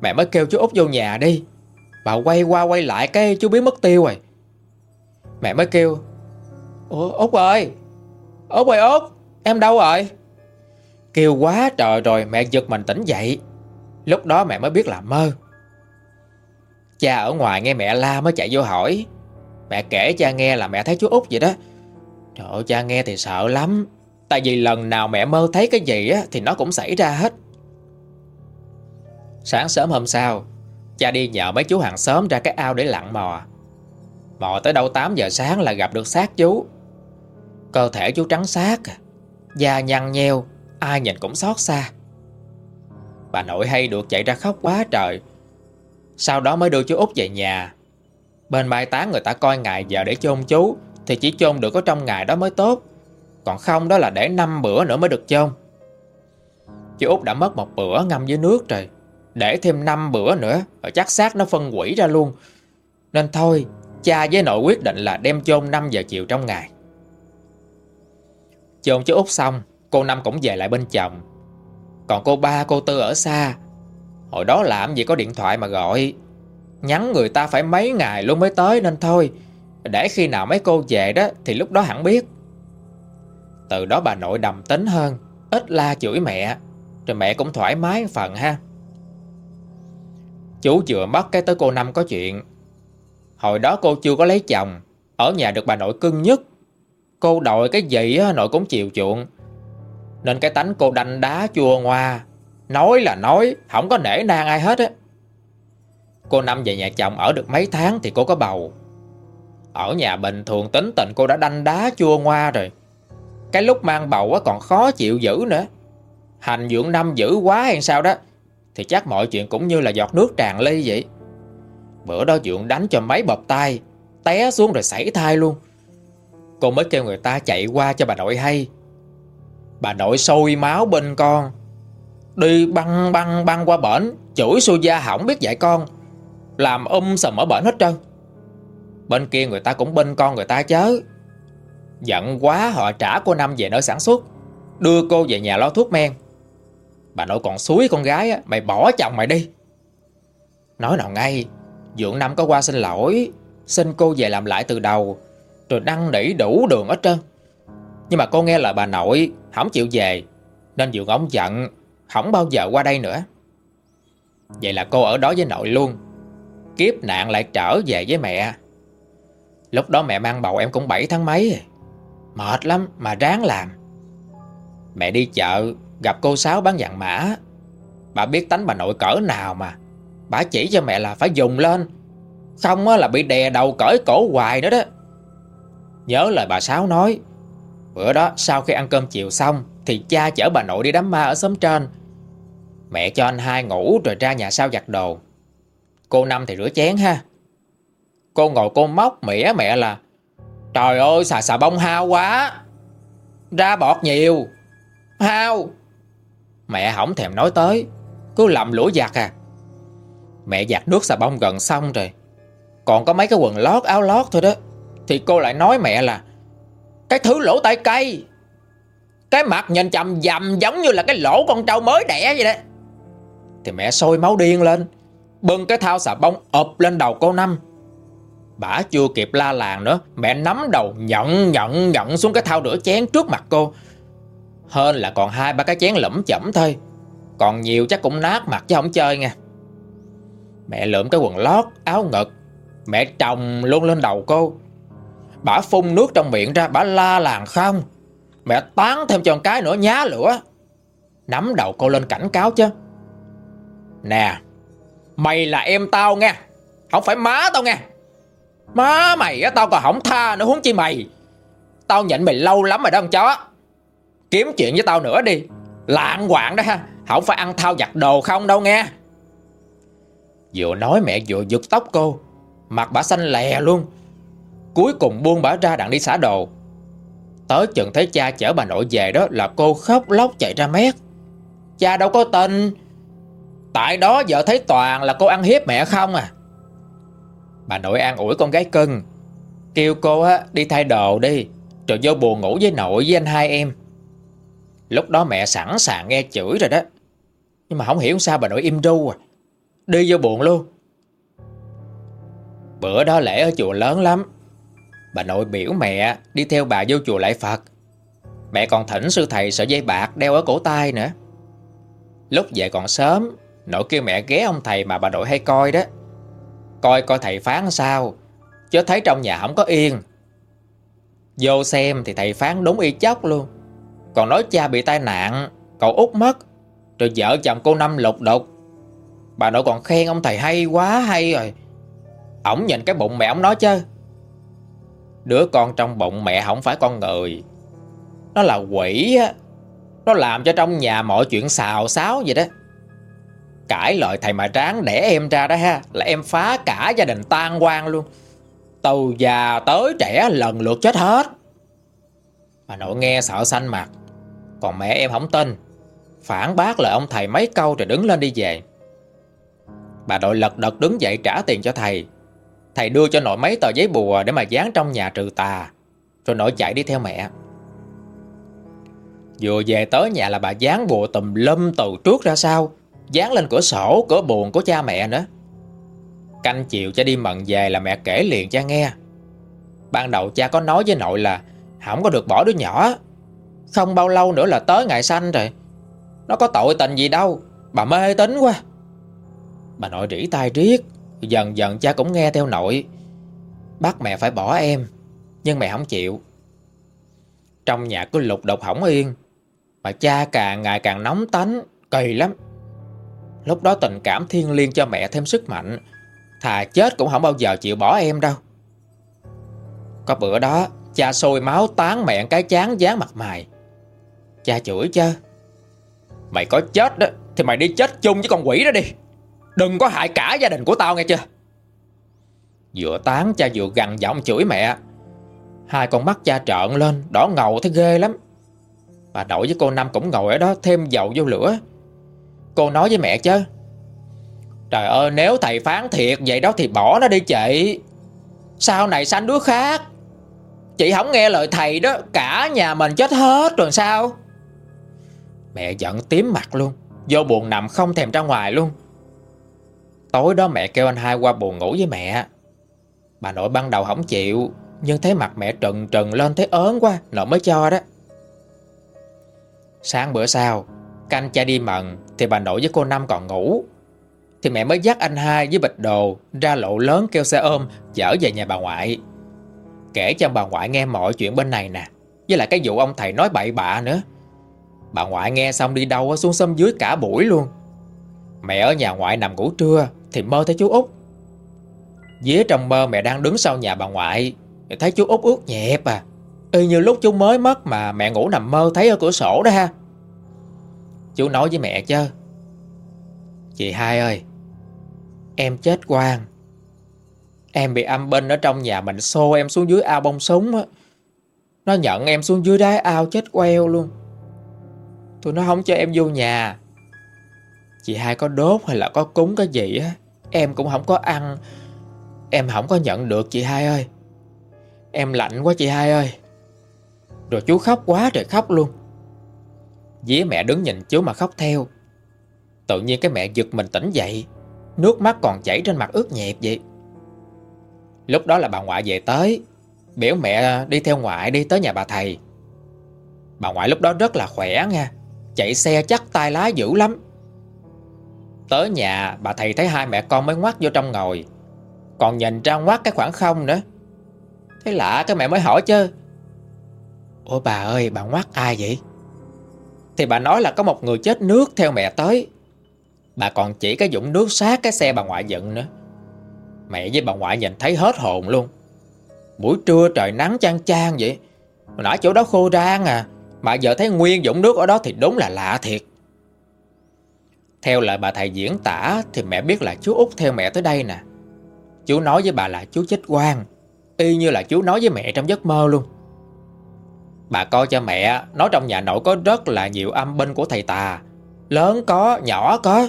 Mẹ mới kêu chú út vô nhà đi. Bà quay qua quay lại cái chú biến mất tiêu rồi. Mẹ mới kêu, Ủa, Út ơi Út ơi, Út, Em đâu rồi? Kêu quá trời rồi mẹ giật mình tỉnh dậy. Lúc đó mẹ mới biết là mơ. Cha ở ngoài nghe mẹ la mới chạy vô hỏi Mẹ kể cha nghe là mẹ thấy chú út vậy đó. Trời ơi, cha nghe thì sợ lắm. Tại vì lần nào mẹ mơ thấy cái gì á, Thì nó cũng xảy ra hết. Sáng sớm hôm sau, Cha đi nhờ mấy chú hàng xóm ra cái ao để lặn mò. Mò tới đâu 8 giờ sáng là gặp được xác chú. Cơ thể chú trắng xác, Da nhăn nheo, Ai nhìn cũng xót xa. Bà nội hay được chạy ra khóc quá trời. Sau đó mới đưa chú út về nhà. Bên mai táng người ta coi ngày giờ để chôn chú, Thì chỉ chôn được có trong ngày đó mới tốt. Còn không đó là để 5 bữa nữa mới được chôn. Chú út đã mất một bữa ngâm dưới nước rồi. Để thêm 5 bữa nữa, Rồi chắc xác nó phân quỷ ra luôn. Nên thôi, Cha với nội quyết định là đem chôn 5 giờ chiều trong ngày Chôn chú út xong, Cô Năm cũng về lại bên chồng. Còn cô ba, cô Tư ở xa. Hồi đó làm gì có điện thoại mà gọi. Nhắn người ta phải mấy ngày luôn mới tới nên thôi. Để khi nào mấy cô về đó Thì lúc đó hẳn biết. Từ đó bà nội đầm tính hơn, Ít la chửi mẹ, Rồi mẹ cũng thoải mái phần ha. Chú vừa mất cái tới cô Năm có chuyện. Hồi đó cô chưa có lấy chồng, Ở nhà được bà nội cưng nhất. Cô đòi cái gì nội cũng chịu chuộng. Nên cái tánh cô đanh đá chua ngoa, Nói là nói, Không có nể nang ai hết á. Cô Năm về nhà chồng ở được mấy tháng Thì cô có bầu. Ở nhà bình thường tính tình cô đã đanh đá, chua ngoa rồi. Cái lúc mang bầu còn khó chịu dữ nữa. Hành dưỡng năm dữ quá hay sao đó, Thì chắc mọi chuyện cũng như là giọt nước tràn ly vậy. Bữa đó Dượng đánh cho mấy bập tay, Té xuống rồi sảy thai luôn. Cô mới kêu người ta chạy qua cho bà nội hay. Bà nội sôi máu bên con. Đi băng băng băng qua bển, Chửi xô da hỏng biết dạy con. Làm um sầm ở bển hết trơn. Bên kia người ta cũng bên con người ta chớ. Giận quá, họ trả cô Năm về nơi sản xuất, Đưa cô về nhà lo thuốc men. Bà nội còn suối con gái Mày bỏ chồng mày đi. Nói nào ngay Dượng Năm có qua xin lỗi, Xin cô về làm lại từ đầu, Rồi đăng nỉ đủ đường hết trơn. Nhưng mà cô nghe lời bà nội, Không chịu về, Nên Dượng ông giận, Không bao giờ qua đây nữa. Vậy là cô ở đó với nội luôn. Kiếp nạn lại trở về với mẹ. Lúc đó mẹ mang bầu em cũng 7 tháng mấy. Mệt lắm mà ráng làm. Mẹ đi chợ, Gặp cô Sáu bán vàng mã. Bà biết tánh bà nội cỡ nào mà. Bà chỉ cho mẹ là phải dùng lên. Không là bị đè đầu cởi cổ hoài nữa đó. Nhớ lời bà Sáu nói, Bữa đó sau khi ăn cơm chiều xong Thì cha chở bà nội đi đám ma ở xóm trên. Mẹ cho anh hai ngủ rồi ra nhà sau giặt đồ. Cô Năm thì rửa chén ha. Cô ngồi cô móc mỉa mẹ là, Trời ơi, xà xà bông hao quá. Ra bọt nhiều. Hao. Mẹ không thèm nói tới, Cứ lầm lũa giặt à. Mẹ giặt nước xà bông gần xong rồi. Còn có mấy cái quần lót, áo lót thôi đó. Thì cô lại nói mẹ là, Cái thứ lỗ tay cây. Cái mặt nhìn chầm dầm giống như là cái lỗ con trâu mới đẻ vậy đó. Thì mẹ sôi máu điên lên. Bưng cái thao xà bông ập lên đầu cô Năm. Bà chưa kịp la làng nữa Mẹ nắm đầu nhận nhận nhận xuống cái thao rửa chén trước mặt cô. Hơn là còn hai ba cái chén lẫm chẩm thôi. Còn nhiều chắc cũng nát mặt chứ không chơi nha. Mẹ lượm cái quần lót, áo ngực. Mẹ trồng luôn lên đầu cô. Bà phun nước trong miệng ra Bà la làng không? Mẹ tán thêm cho một cái nữa nhá lửa. Nắm đầu cô lên cảnh cáo chứ. Nè Mày là em tao nghe, Không phải má tao nghe, Má mày á tao còn không tha nữa huống chi mày. Tao nhận mày lâu lắm rồi đó con chó. Kiếm chuyện với tao nữa đi. Lạng quạng đó ha. Không phải ăn thao giặt đồ không đâu nghe. Vừa nói mẹ vừa giật tóc cô. Mặt bà xanh lè luôn. Cuối cùng buông bà ra đặng đi xả đồ. Tới chừng thấy cha chở bà nội về đó Là cô khóc lóc chạy ra mét. Cha đâu có tình Tại đó vợ thấy toàn là cô ăn hiếp mẹ không à? Bà nội an ủi con gái cưng, Kêu cô á, đi thay đồ đi, Rồi vô buồn ngủ với nội với anh hai em. Lúc đó mẹ sẵn sàng nghe chửi rồi đó. Nhưng mà không hiểu sao bà nội im ru à Đi vô buồn luôn. Bữa đó lễ ở chùa lớn lắm. Bà nội biểu mẹ đi theo bà vô chùa lại Phật. Mẹ còn thỉnh sư thầy sợi dây bạc đeo ở cổ tay nữa. Lúc về còn sớm Nội kêu mẹ ghé ông thầy mà bà nội hay coi đó. Coi coi thầy phán sao. Chứ thấy trong nhà không có yên. Vô xem thì thầy phán đúng y chóc luôn. Còn nói cha bị tai nạn, Cậu út mất, Rồi vợ chồng cô Năm lục đục. Bà nội còn khen ông thầy hay quá, hay rồi. Ổng nhìn cái bụng mẹ ổng nói chứ. Đứa con trong bụng mẹ không phải con người. Nó là quỷ á. Nó làm cho trong nhà mọi chuyện xào xáo vậy đó. Cãi lời thầy mà tráng đẻ em ra đó ha. Là em phá cả gia đình tan quang luôn. Từ già tới trẻ lần lượt chết hết. Bà nội nghe sợ xanh mặt. Còn mẹ em không tin. Phản bác lời ông thầy mấy câu rồi đứng lên đi về. Bà nội lật đật đứng dậy trả tiền cho thầy. Thầy đưa cho nội mấy tờ giấy bùa Để mà dán trong nhà trừ tà. Rồi nội chạy đi theo mẹ. Vừa về tới nhà là bà dán bùa tùm lum từ trước ra sau. Dán lên cửa sổ, cửa buồn của cha mẹ nữa. Canh chiều cha đi mận về là mẹ kể liền cha nghe. Ban đầu cha có nói với nội là Không có được bỏ đứa nhỏ. Không bao lâu nữa là tới ngày sanh rồi. Nó có tội tình gì đâu. Bà mê tính quá. Bà nội rỉ tai riết. Dần dần cha cũng nghe theo nội. Bắt mẹ phải bỏ em Nhưng mẹ không chịu. Trong nhà cứ lục đục hỏng yên. Mà cha càng ngày càng nóng tánh Kỳ lắm. Lúc đó tình cảm thiên liêng cho mẹ thêm sức mạnh. Thà chết cũng không bao giờ chịu bỏ em đâu. Có bữa đó, Cha sôi máu tán mẹ cái chán dán mặt mày. Cha chửi chứ Mày có chết đó, Thì mày đi chết chung với con quỷ đó đi. Đừng có hại cả gia đình của tao nghe chưa? Vừa tán, cha vừa gằn giọng chửi mẹ. Hai con mắt cha trợn lên, Đỏ ngầu thấy ghê lắm. Bà nội với cô Năm cũng ngồi ở đó, Thêm dầu vô lửa. Cô nói với mẹ chứ. Trời ơi, nếu thầy phán thiệt vậy đó thì bỏ nó đi chị. Sau này sanh đứa khác. Chị không nghe lời thầy đó, Cả nhà mình chết hết rồi sao? Mẹ giận tím mặt luôn, Vô buồn nằm không thèm ra ngoài luôn. Tối đó mẹ kêu anh hai qua buồn ngủ với mẹ. Bà nội ban đầu không chịu, Nhưng thấy mặt mẹ trần trần lên thấy ớn quá, Nội mới cho đó. Sáng bữa sau, Canh cha đi mần thì bà nội với cô Năm còn ngủ. Thì mẹ mới dắt anh hai với bịch đồ Ra lộ lớn kêu xe ôm, Chở về nhà bà ngoại. Kể cho bà ngoại nghe mọi chuyện bên này nè, Với lại cái vụ ông thầy nói bậy bạ nữa. Bà ngoại nghe xong đi đâu xuống xâm dưới cả buổi luôn. Mẹ ở nhà ngoại nằm ngủ trưa, Thì mơ thấy chú út. Dế trong mơ mẹ đang đứng sau nhà bà ngoại Thấy chú út ướt nhẹp à. Y như lúc chú mới mất mà mẹ ngủ nằm mơ thấy ở cửa sổ đó ha. Chú nói với mẹ chứ Chị hai ơi, Em chết quang. Em bị âm binh ở trong nhà mình, xô em xuống dưới ao bông súng á. Nó nhận em xuống dưới đáy ao chết queo luôn. Tụi nó không cho em vô nhà. Chị hai có đốt hay là có cúng cái gì á, Em cũng không có ăn. Em không có nhận được, chị hai ơi. Em lạnh quá, chị hai ơi. Rồi chú khóc quá trời khóc luôn. Dế mẹ đứng nhìn chú mà khóc theo. Tự nhiên cái mẹ giật mình tỉnh dậy. Nước mắt còn chảy trên mặt ướt nhẹp vậy. Lúc đó là bà ngoại về tới. Biểu mẹ đi theo ngoại đi tới nhà bà thầy. Bà ngoại lúc đó rất là khỏe nha. Chạy xe chắc tay lái dữ lắm. Tới nhà, bà thầy thấy hai mẹ con mới ngoắt vô trong ngồi. Còn nhìn ra ngoắt cái khoảng không nữa. Thế lạ, cái mẹ mới hỏi chứ. Ủa bà ơi, bà ngoắt ai vậy? Thì bà nói là có một người chết nước theo mẹ tới. Bà còn chỉ cái dũng nước sát cái xe bà ngoại dựng nữa. Mẹ với bà ngoại nhìn thấy hết hồn luôn. Buổi trưa trời nắng chang chang vậy. Mà nãy chỗ đó khô rang à. Mà giờ thấy nguyên dũng nước ở đó thì đúng là lạ thiệt. Theo lời bà thầy diễn tả Thì mẹ biết là chú út theo mẹ tới đây nè. Chú nói với bà là chú chết quan Y như là chú nói với mẹ trong giấc mơ luôn. Bà coi cho mẹ Nói trong nhà nội có rất là nhiều âm binh của thầy tà. Lớn có, nhỏ có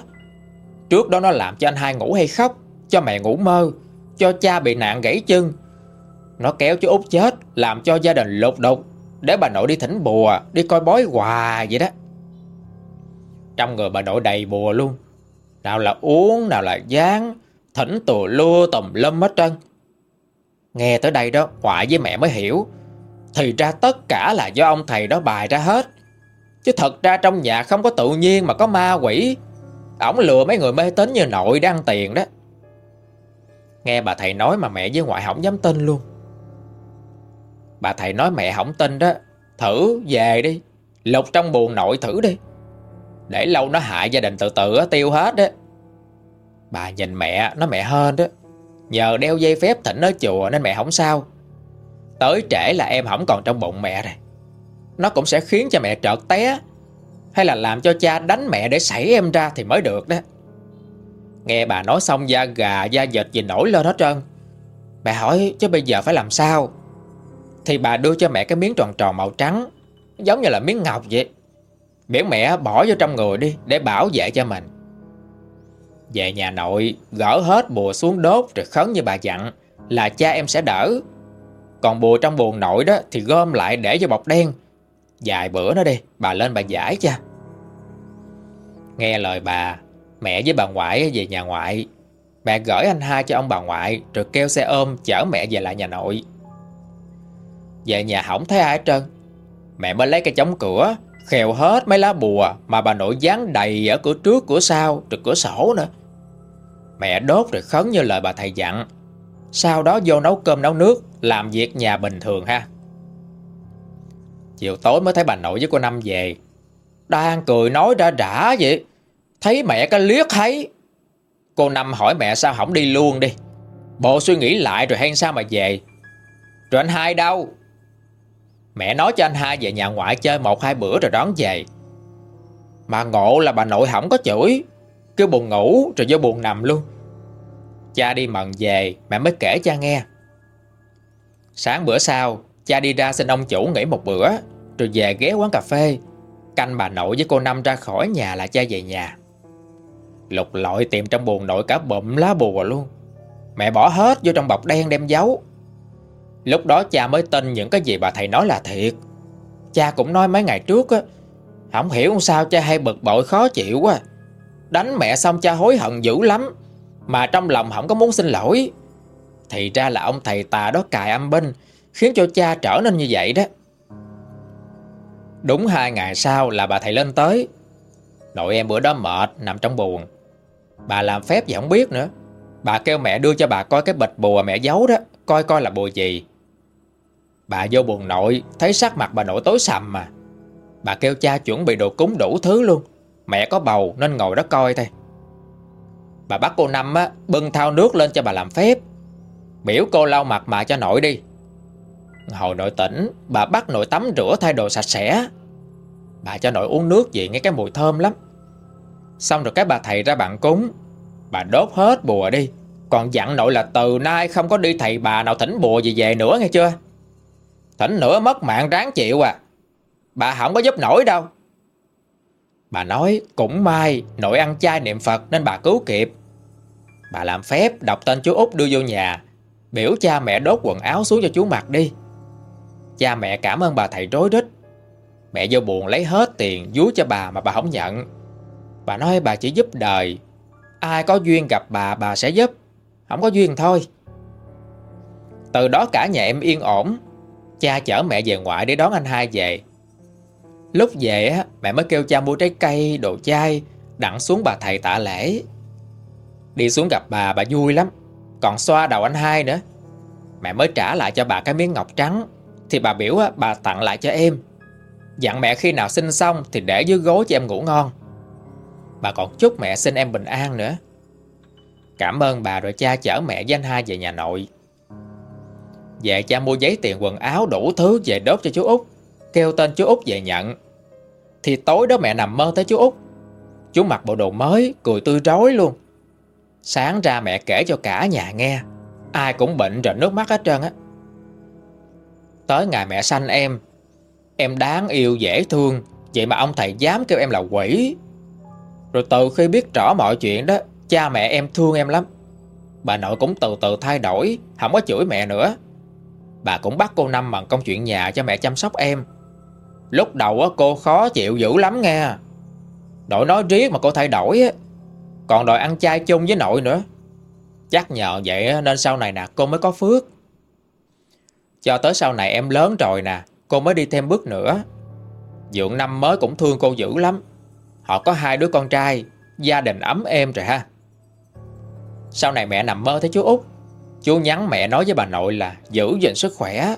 Trước đó nó làm cho anh hai ngủ hay khóc Cho mẹ ngủ mơ Cho cha bị nạn gãy chân. Nó kéo chú út chết Làm cho gia đình lột đục Để bà nội đi thỉnh bùa Đi coi bói hoài vậy đó. Trong người bà nội đầy bùa luôn. Nào là uống, nào là dán Thỉnh tù lua tùm lâm hết trơn. Nghe tới đây đó Ngoại với mẹ mới hiểu. Thì ra tất cả là do ông thầy đó bài ra hết. Chứ thật ra trong nhà không có tự nhiên mà có ma quỷ. Ổng lừa mấy người mê tín như nội đang tiền đó. Nghe bà thầy nói mà mẹ với ngoại không dám tin luôn. Bà thầy nói mẹ không tin đó, Thử về đi. Lục trong buồn nội thử đi. Để lâu nó hại gia đình từ từ tiêu hết đó Bà nhìn mẹ nó mẹ hơn đó. Nhờ đeo dây phép thỉnh ở chùa nên mẹ không sao. Tới trễ là em không còn trong bụng mẹ rồi. Nó cũng sẽ khiến cho mẹ trợt té hay là làm cho cha đánh mẹ để xảy em ra thì mới được đó. Nghe bà nói xong da gà, da dệt gì nổi lên hết trơn. Bà hỏi, chứ bây giờ phải làm sao? Thì bà đưa cho mẹ cái miếng tròn tròn màu trắng, Giống như là miếng ngọc vậy. Biểu mẹ bỏ vô trong người đi, Để bảo vệ cho mình. Về nhà nội, Gỡ hết bùa xuống đốt Rồi khấn như bà dặn Là cha em sẽ đỡ. Còn bùa trong buồn nội đó Thì gom lại để cho bọc đen Dài bữa nữa đi, Bà lên bà giải cha. Nghe lời bà, Mẹ với bà ngoại về nhà ngoại. Mẹ gửi anh hai cho ông bà ngoại, Rồi kêu xe ôm chở mẹ về lại nhà nội. Về nhà hỏng thấy ai hết trơn. Mẹ mới lấy cái chống cửa Khèo hết mấy lá bùa Mà bà nội dán đầy ở cửa trước, cửa sau, Rồi cửa sổ nữa. Mẹ đốt rồi khấn như lời bà thầy dặn. Sau đó vô nấu cơm nấu nước, Làm việc nhà bình thường ha. Chiều tối mới thấy bà nội với cô Năm về. Đang cười nói ra rã vậy. Thấy mẹ cái liếc thấy Cô Năm hỏi mẹ sao không đi luôn đi. Bộ suy nghĩ lại rồi hay sao mà về. Rồi anh hai đâu? Mẹ nói cho anh hai về nhà ngoại chơi một hai bữa rồi đón về. Mà ngộ là bà nội không có chửi. Cứ buồn ngủ rồi vô buồn nằm luôn. Cha đi mần về, Mẹ mới kể cha nghe. Sáng bữa sau Cha đi ra xin ông chủ nghỉ một bữa, Rồi về ghé quán cà phê. Canh bà nội với cô Năm ra khỏi nhà là cha về nhà. Lục lọi tìm trong buồn nội cả bụm lá bùa luôn. Mẹ bỏ hết vô trong bọc đen đem giấu. Lúc đó cha mới tin những cái gì bà thầy nói là thiệt. Cha cũng nói mấy ngày trước á, Không hiểu sao cha hay bực bội khó chịu quá. Đánh mẹ xong cha hối hận dữ lắm, Mà trong lòng không có muốn xin lỗi. Thì ra là ông thầy tà đó cài âm binh Khiến cho cha trở nên như vậy đó. Đúng hai ngày sau là bà thầy lên tới. Nội em bữa đó mệt, Nằm trong buồn. Bà làm phép gì không biết nữa. Bà kêu mẹ đưa cho bà coi cái bịch bùa mẹ giấu đó, Coi coi là bùa gì. Bà vô buồn nội, Thấy sắc mặt bà nội tối sầm mà. Bà kêu cha chuẩn bị đồ cúng đủ thứ luôn. Mẹ có bầu nên ngồi đó coi thôi. Bà bắt cô Năm á, Bưng thao nước lên cho bà làm phép. Biểu cô lau mặt mà cho nội đi. Hồi nội tỉnh, Bà bắt nội tắm rửa thay đồ sạch sẽ. Bà cho nội uống nước gì nghe cái mùi thơm lắm. Xong rồi cái bà thầy ra bạn cúng. Bà đốt hết bùa đi. Còn dặn nội là từ nay không có đi thầy bà nào thỉnh bùa gì về nữa nghe chưa? Thỉnh nữa mất mạng ráng chịu à. Bà không có giúp nổi đâu. Bà nói cũng may nội ăn chay niệm Phật nên bà cứu kịp. Bà làm phép đọc tên chú Út đưa vô nhà. Biểu cha mẹ đốt quần áo xuống cho chú mặc đi. Cha mẹ cảm ơn bà thầy rối rít. Mẹ vô buồn lấy hết tiền Dúi cho bà mà bà không nhận. Bà nói bà chỉ giúp đời. Ai có duyên gặp bà bà sẽ giúp. Không có duyên thôi. Từ đó cả nhà em yên ổn. Cha chở mẹ về ngoại để đón anh hai về. Lúc về mẹ mới kêu cha mua trái cây, đồ chai Đặng xuống bà thầy tạ lễ. Đi xuống gặp bà bà vui lắm. Còn xoa đầu anh hai nữa. Mẹ mới trả lại cho bà cái miếng ngọc trắng. Thì bà biểu á, bà tặng lại cho em. Dặn mẹ khi nào sinh xong Thì để dưới gối cho em ngủ ngon. Bà còn chúc mẹ sinh em bình an nữa. Cảm ơn bà rồi cha chở mẹ với anh hai về nhà nội. Về cha mua giấy tiền quần áo đủ thứ về đốt cho chú Út Kêu tên chú Út về nhận. Thì tối đó mẹ nằm mơ thấy chú Út. Chú mặc bộ đồ mới Cười tươi rói luôn. Sáng ra mẹ kể cho cả nhà nghe Ai cũng bệnh rồi nước mắt hết trơn á. Tới ngày mẹ sanh em. Em đáng yêu, dễ thương, Vậy mà ông thầy dám kêu em là quỷ. Rồi từ khi biết rõ mọi chuyện đó, Cha mẹ em thương em lắm. Bà nội cũng từ từ thay đổi, Không có chửi mẹ nữa. Bà cũng bắt cô Năm bằng công chuyện nhà cho mẹ chăm sóc em. Lúc đầu á, cô khó chịu dữ lắm nghe. Nội nói riết mà cô thay đổi Còn đòi ăn chay chung với nội nữa. Chắc nhờ vậy nên sau này nè, cô mới có phước. Cho tới sau này em lớn rồi nè, Cô mới đi thêm bước nữa. Dượng năm mới cũng thương cô dữ lắm. Họ có hai đứa con trai, Gia đình ấm êm rồi ha. Sau này mẹ nằm mơ thấy chú Út. Chú nhắn mẹ nói với bà nội là Giữ gìn sức khỏe.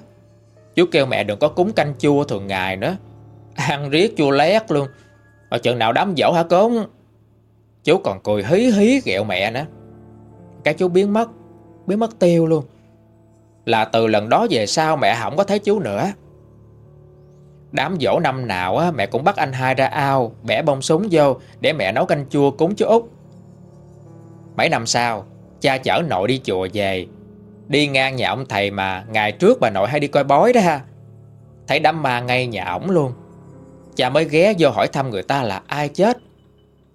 Chú kêu mẹ đừng có cúng canh chua thường ngày nữa. Ăn riết chua lét luôn. Mà chừng nào đám dỗ hả cốn? Chú còn cười hí hí ghẹo mẹ nữa. Cái chú biến mất Biến mất tiêu luôn. Là từ lần đó về sau mẹ không có thấy chú nữa. Đám dỗ năm nào á, mẹ cũng bắt anh hai ra ao Bẻ bông súng vô Để mẹ nấu canh chua cúng chú Út. Mấy năm sau Cha chở nội đi chùa về. Đi ngang nhà ông thầy mà Ngày trước bà nội hay đi coi bói đó ha. Thấy đám ma ngay nhà ổng luôn. Cha mới ghé vô hỏi thăm người ta là ai chết.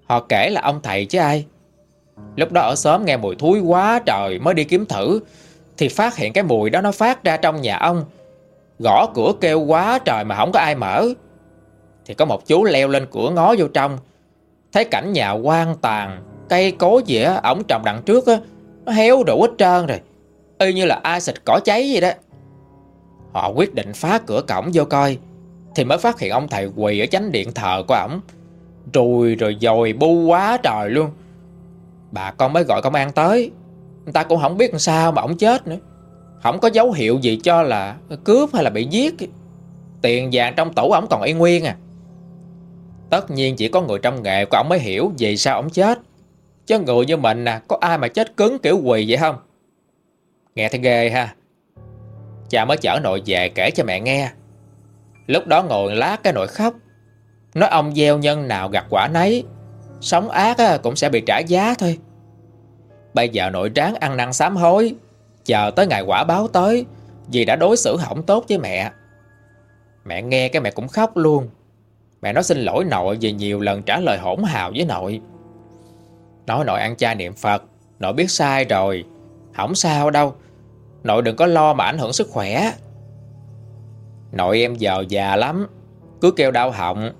Họ kể là ông thầy chứ ai. Lúc đó ở xóm nghe mùi thúi quá trời Mới đi kiếm thử. Thì phát hiện cái mùi đó nó phát ra trong nhà ông. Gõ cửa kêu quá, trời mà không có ai mở. Thì có một chú leo lên cửa ngó vô trong. Thấy cảnh nhà quan tàn, Cây cối gì á Ổng trồng đằng trước á, Nó héo đủ hết trơn rồi. Y như là ai xịt cỏ cháy vậy đó. Họ quyết định phá cửa cổng vô coi, Thì mới phát hiện ông thầy quỳ ở chánh điện thờ của ổng. Rùi rồi dồi bu quá trời luôn. Bà con mới gọi công an tới. Người ta cũng không biết làm sao mà ổng chết nữa. Không có dấu hiệu gì cho là cướp hay là bị giết. Tiền vàng trong tủ ổng còn y nguyên à. Tất nhiên chỉ có người trong nghề của ổng mới hiểu vì sao ổng chết. Chứ người như mình nè Có ai mà chết cứng kiểu quỳ vậy không? Nghe thấy ghê ha. Cha mới chở nội về kể cho mẹ nghe. Lúc đó ngồi lát cái nội khóc. Nói ông gieo nhân nào gặt quả nấy, Sống ác cũng sẽ bị trả giá thôi. Bây giờ nội tráng ăn năn sám hối. Chờ tới ngày quả báo tới, vì đã đối xử hỏng tốt với mẹ. Mẹ nghe cái mẹ cũng khóc luôn. Mẹ nói xin lỗi nội Vì nhiều lần trả lời hỗn hào với nội. Nói nội ăn chay niệm Phật, Nội biết sai rồi. Không sao đâu. Nội đừng có lo mà ảnh hưởng sức khỏe. Nội em giờ già lắm, Cứ kêu đau họng.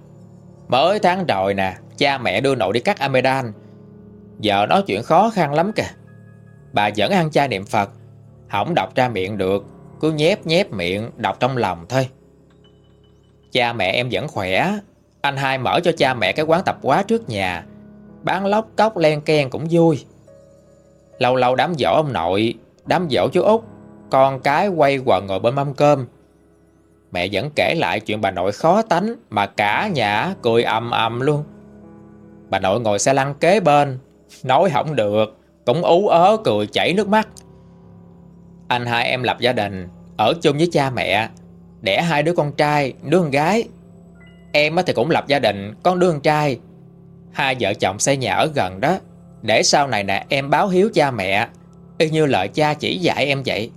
Mới tháng rồi nè, Cha mẹ đưa nội đi cắt amidan Giờ nói chuyện khó khăn lắm kìa. Bà vẫn ăn chay niệm Phật, không đọc ra miệng được, Cứ nhép nhép miệng đọc trong lòng thôi. Cha mẹ em vẫn khỏe, Anh hai mở cho cha mẹ cái quán tập quá trước nhà, Bán lóc cốc len ken cũng vui. Lâu lâu đám dỗ ông nội, Đám dỗ chú Út, Con cái quay quần ngồi bên mâm cơm. Mẹ vẫn kể lại chuyện bà nội khó tánh Mà cả nhà cười ầm ầm luôn. Bà nội ngồi xe lăn kế bên Nói không được. Cũng ú ớ cười chảy nước mắt. Anh hai em lập gia đình Ở chung với cha mẹ. Đẻ hai đứa con trai, đứa con gái. Em thì cũng lập gia đình Con đứa con trai. Hai vợ chồng xây nhà ở gần đó. Để sau này nè em báo hiếu cha mẹ. Y như lời cha chỉ dạy em vậy.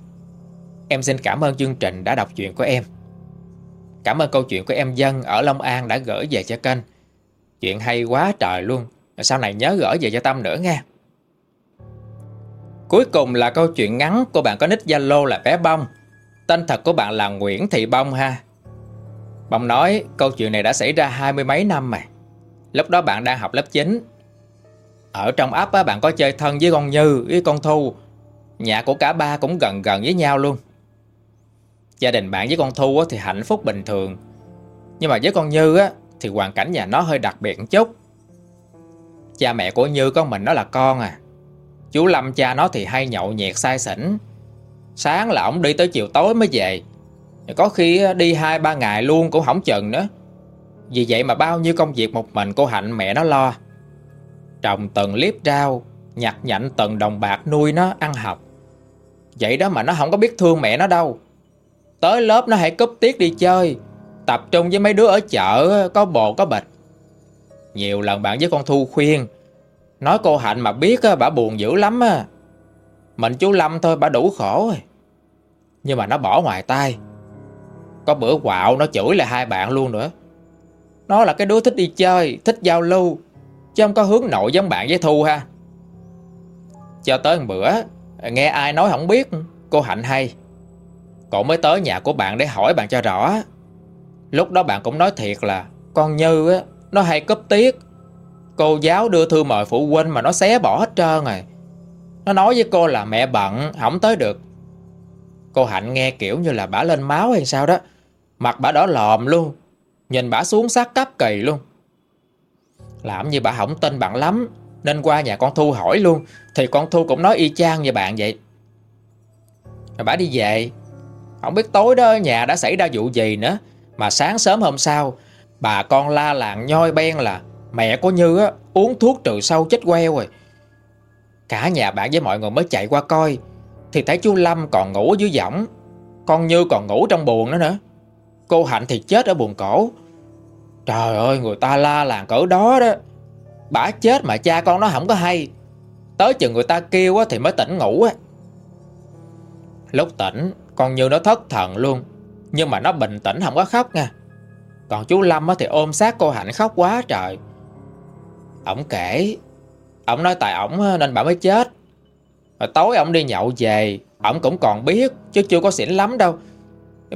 Em xin cảm ơn chương trình đã đọc chuyện của em. Cảm ơn câu chuyện của em Dân ở Long An đã gửi về cho kênh. Chuyện hay quá trời luôn. Sau này nhớ gửi về cho Tâm nữa nha Cuối cùng là câu chuyện ngắn của bạn có nick Zalo là bé Bông. Tên thật của bạn là Nguyễn Thị Bông ha. Bông nói câu chuyện này đã xảy ra hai mươi mấy năm mà. Lúc đó bạn đang học lớp 9. Ở trong ấp á, bạn có chơi thân với con Như với con Thu Nhà của cả ba cũng gần gần với nhau luôn Gia đình bạn với con Thu á, thì hạnh phúc bình thường Nhưng mà với con Như á, thì hoàn cảnh nhà nó hơi đặc biệt một chút Cha mẹ của Như con mình nó là con à. Chú Lâm cha nó thì hay nhậu nhẹt sai xỉn. Sáng là ổng đi tới chiều tối mới về. Có khi ờ, đi hai ba ngày luôn cũng không chừng nữa. Vì vậy mà bao nhiêu công việc một mình cô Hạnh mẹ nó lo. Trồng từng liếp rau, Nhặt nhạnh từng đồng bạc nuôi nó ăn học. Vậy đó mà nó không có biết thương mẹ nó đâu. Tới lớp nó hãy cúp tiết đi chơi, Tập trung với mấy đứa ở chợ, Có bồ có bịch. Nhiều lần bạn với con Thu khuyên. Nói cô Hạnh mà biết bà buồn dữ lắm á. Mình chú Lâm thôi, bà đủ khổ rồi. Nhưng mà nó bỏ ngoài tay. Có bữa quạo nó chửi lại hai bạn luôn nữa. Nó là cái đứa thích đi chơi, Thích giao lưu, Chứ không có hướng nội giống bạn với Thu ha. Cho tới một bữa, Nghe ai nói không biết, Cô Hạnh hay. Cậu mới tới nhà của bạn để hỏi bạn cho rõ. Lúc đó bạn cũng nói thiệt là Con Như á nó hay cấp tiết. Cô giáo đưa thư mời phụ huynh mà nó xé bỏ hết trơn rồi Nó nói với cô là mẹ bận, Không tới được. Cô Hạnh nghe kiểu như là bả lên máu hay sao đó. Mặt bả đỏ lòm luôn. Nhìn bả xuống sát cấp kỳ luôn. Làm như bà không tin bạn lắm, Nên qua nhà con Thu hỏi luôn. Thì con Thu cũng nói y chang như bạn vậy. Rồi bả đi về. Không biết tối đó nhà đã xảy ra vụ gì nữa, Mà sáng sớm hôm sau Bà con la làng nhoi ben là Mẹ của Như á, uống thuốc trừ sâu chết queo rồi. Cả nhà bạn với mọi người mới chạy qua coi Thì thấy chú Lâm còn ngủ dưới võng Con Như còn ngủ trong buồn nữa nữa. Cô Hạnh thì chết ở buồn cổ. Trời ơi người ta la làng cỡ đó đó. Bà chết mà cha con nó không có hay. Tới chừng người ta kêu á, thì mới tỉnh ngủ á. Lúc tỉnh Con Như nó thất thần luôn Nhưng mà nó bình tĩnh không có khóc nha. Còn chú Lâm á, thì ôm sát cô Hạnh khóc quá trời. Ổng kể Ổng nói tại ổng nên bà mới chết. Rồi tối ổng đi nhậu về Ổng cũng còn biết Chứ chưa có xỉn lắm đâu.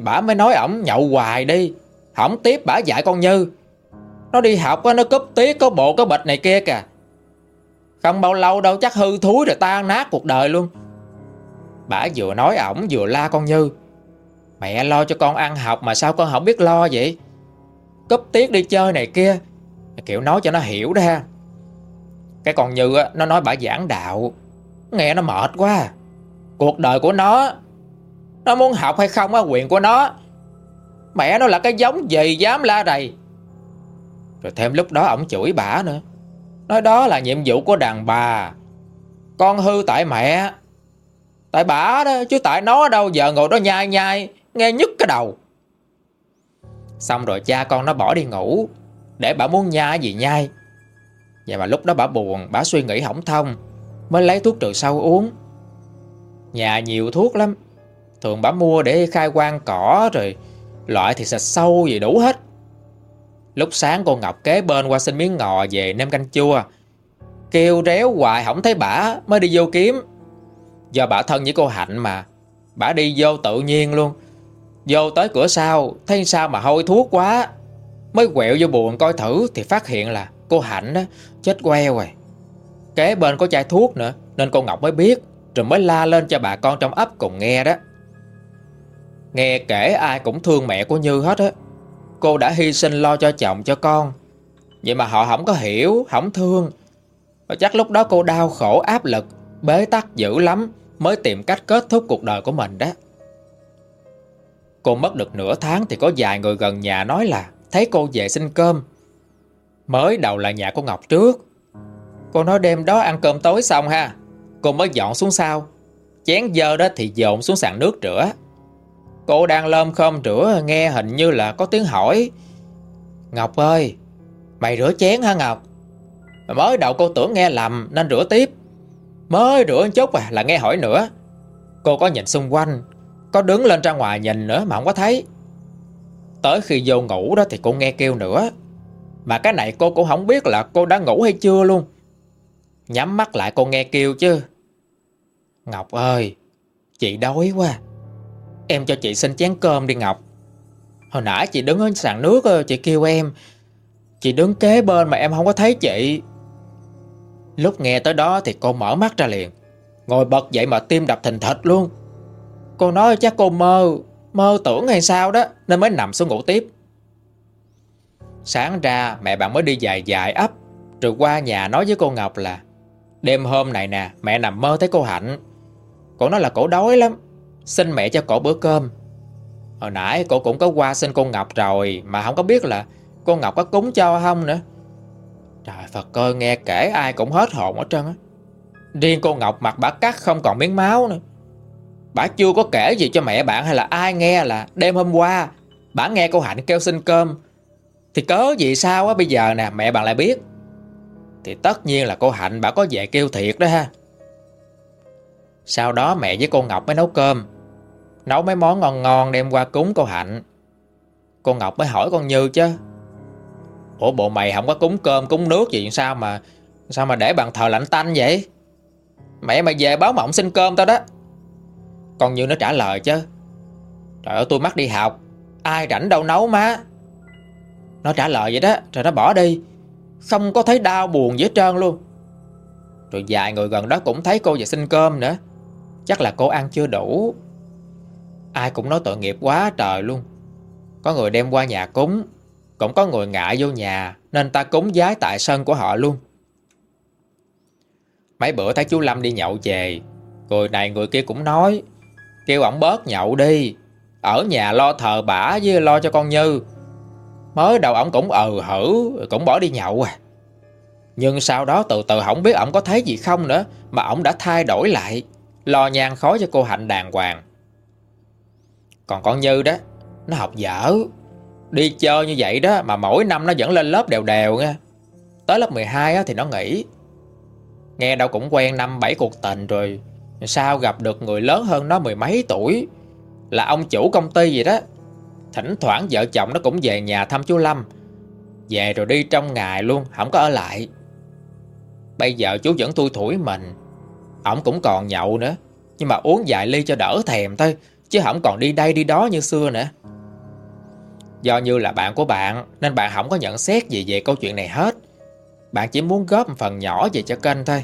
Bà mới nói ổng nhậu hoài đi Không tiếp bà dạy con Như. Nó đi học nó cúp tiết có bộ có bịch này kia kìa. Không bao lâu đâu chắc hư thúi rồi tan nát cuộc đời luôn. Bà vừa nói ổng vừa la con Như. Mẹ lo cho con ăn học mà sao con không biết lo vậy? Cúp tiết đi chơi này kia. Kiểu nói cho nó hiểu đó ha. Cái con Như á, nó nói bà giảng đạo. Nghe nó mệt quá à. Cuộc đời của nó Nó muốn học hay không á quyền của nó. Mẹ nó là cái giống gì dám la rầy. Rồi thêm lúc đó ổng chửi bà nữa. Nói đó là nhiệm vụ của đàn bà. Con hư tại mẹ. Tại bà đó Chứ tại nó đâu giờ ngồi đó nhai nhai Nghe nhức cái đầu. Xong rồi cha con nó bỏ đi ngủ, Để bà muốn nhai gì nhai. Và mà lúc đó bà buồn, Bà suy nghĩ hỏng thông, Mới lấy thuốc trừ sâu uống. Nhà nhiều thuốc lắm, Thường bà mua để khai quang cỏ Rồi loại thì sạch sâu gì đủ hết. Lúc sáng cô Ngọc kế bên qua xin miếng ngò về nêm canh chua. Kêu réo hoài không thấy bả Mới đi vô kiếm. Do bả thân với cô Hạnh mà Bả đi vô tự nhiên luôn. Vô tới cửa sau, Thấy sao mà hôi thuốc quá. Mới quẹo vô buồn coi thử Thì phát hiện là cô Hạnh đó chết queo rồi. Kế bên có chai thuốc nữa, Nên cô Ngọc mới biết, Rồi mới la lên cho bà con trong ấp cùng nghe đó. Nghe kể ai cũng thương mẹ của Như hết á. Cô đã hy sinh lo cho chồng, cho con. Vậy mà họ không có hiểu, Không thương. Và chắc lúc đó cô đau khổ, áp lực, Bế tắc dữ lắm, Mới tìm cách kết thúc cuộc đời của mình đó. Cô mất được nửa tháng Thì có vài người gần nhà nói là, Thấy cô về xin cơm. Mới đầu là nhà của Ngọc trước. Cô nói đêm đó ăn cơm tối xong ha. Cô mới dọn xuống sau. Chén dơ đó thì dồn xuống sàn nước rửa. Cô đang lơm khom rửa, Nghe hình như là có tiếng hỏi. Ngọc ơi, Mày rửa chén hả Ngọc? Mới đầu cô tưởng nghe lầm, nên rửa tiếp. Mới rửa chút à là nghe hỏi nữa. Cô có nhìn xung quanh có đứng lên ra ngoài nhìn nữa mà không có thấy. Tới khi vô ngủ đó thì cô nghe kêu nữa. Mà cái này cô cũng không biết là cô đã ngủ hay chưa luôn. Nhắm mắt lại cô nghe kêu chứ. Ngọc ơi, Chị đói quá. Em cho chị xin chén cơm đi Ngọc. Hồi nãy chị đứng ở sàn nước Chị kêu em. Chị đứng kế bên mà em không có thấy chị. Lúc nghe tới đó thì cô mở mắt ra liền. Ngồi bật dậy mà tim đập thình thịch luôn. Cô nói chắc cô mơ Mơ tưởng hay sao đó, Nên mới nằm xuống ngủ tiếp. Sáng ra, mẹ bạn mới đi dài dài ấp, Rồi qua nhà nói với cô Ngọc là, Đêm hôm này nè, Mẹ nằm mơ thấy cô Hạnh. Cô nói là cổ đói lắm, Xin mẹ cho cổ bữa cơm. Hồi nãy cô cũng có qua xin cô Ngọc rồi, Mà không có biết là cô Ngọc có cúng cho không nữa. Trời Phật ơi, nghe kể ai cũng hết hồn ở trơn á. Riêng cô Ngọc mặt bả cắt không còn miếng máu nữa. Bà chưa có kể gì cho mẹ bạn hay là ai nghe là đêm hôm qua, Bà nghe cô Hạnh kêu xin cơm. Thì cớ gì sao á, bây giờ nè, mẹ bạn lại biết. Thì tất nhiên là cô Hạnh bà có về kêu thiệt đó ha. Sau đó mẹ với cô Ngọc mới nấu cơm. Nấu mấy món ngon ngon đem qua cúng cô Hạnh. Cô Ngọc mới hỏi con Như chứ. Ủa, bộ mày không có cúng cơm, cúng nước gì sao mà Sao mà để bàn thờ lạnh tanh vậy? Mẹ mày về báo mộng xin cơm tao đó. Con Như nó trả lời chứ. Trời ơi, tôi mắc đi học. Ai rảnh đâu nấu má. Nó trả lời vậy đó, Rồi nó bỏ đi. Không có thấy đau buồn dưới trơn luôn. Rồi vài người gần đó cũng thấy cô về xin cơm nữa. Chắc là cô ăn chưa đủ. Ai cũng nói tội nghiệp quá trời luôn. Có người đem qua nhà cúng, Cũng có người ngại vô nhà, Nên ta cúng giái tại sân của họ luôn. Mấy bữa thấy chú Lâm đi nhậu về, Người này người kia cũng nói Kêu ổng bớt nhậu đi. Ở nhà lo thờ bả với lo cho con Như. Mới đầu ổng cũng ờ hử, Cũng bỏ đi nhậu à. Nhưng sau đó từ từ không biết ổng có thấy gì không nữa, Mà ổng đã thay đổi lại, Lo nhan khói cho cô Hạnh đàng hoàng. Còn con Như đó, Nó học dở. Đi chơi như vậy đó, Mà mỗi năm nó vẫn lên lớp đều đều nha. Tới lớp 12 thì nó nghỉ. Nghe đâu cũng quen năm bảy cuộc tình rồi. Sao gặp được người lớn hơn nó mười mấy tuổi? Là ông chủ công ty gì đó. Thỉnh thoảng vợ chồng nó cũng về nhà thăm chú Lâm. Về rồi đi trong ngày luôn, Không có ở lại. Bây giờ chú vẫn thui thủi mình. Ông cũng còn nhậu nữa, Nhưng mà uống vài ly cho đỡ thèm thôi, Chứ không còn đi đây đi đó như xưa nữa. Do như là bạn của bạn, Nên bạn không có nhận xét gì về câu chuyện này hết. Bạn chỉ muốn góp một phần nhỏ về cho kênh thôi.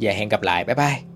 và hẹn gặp lại. Bye bye.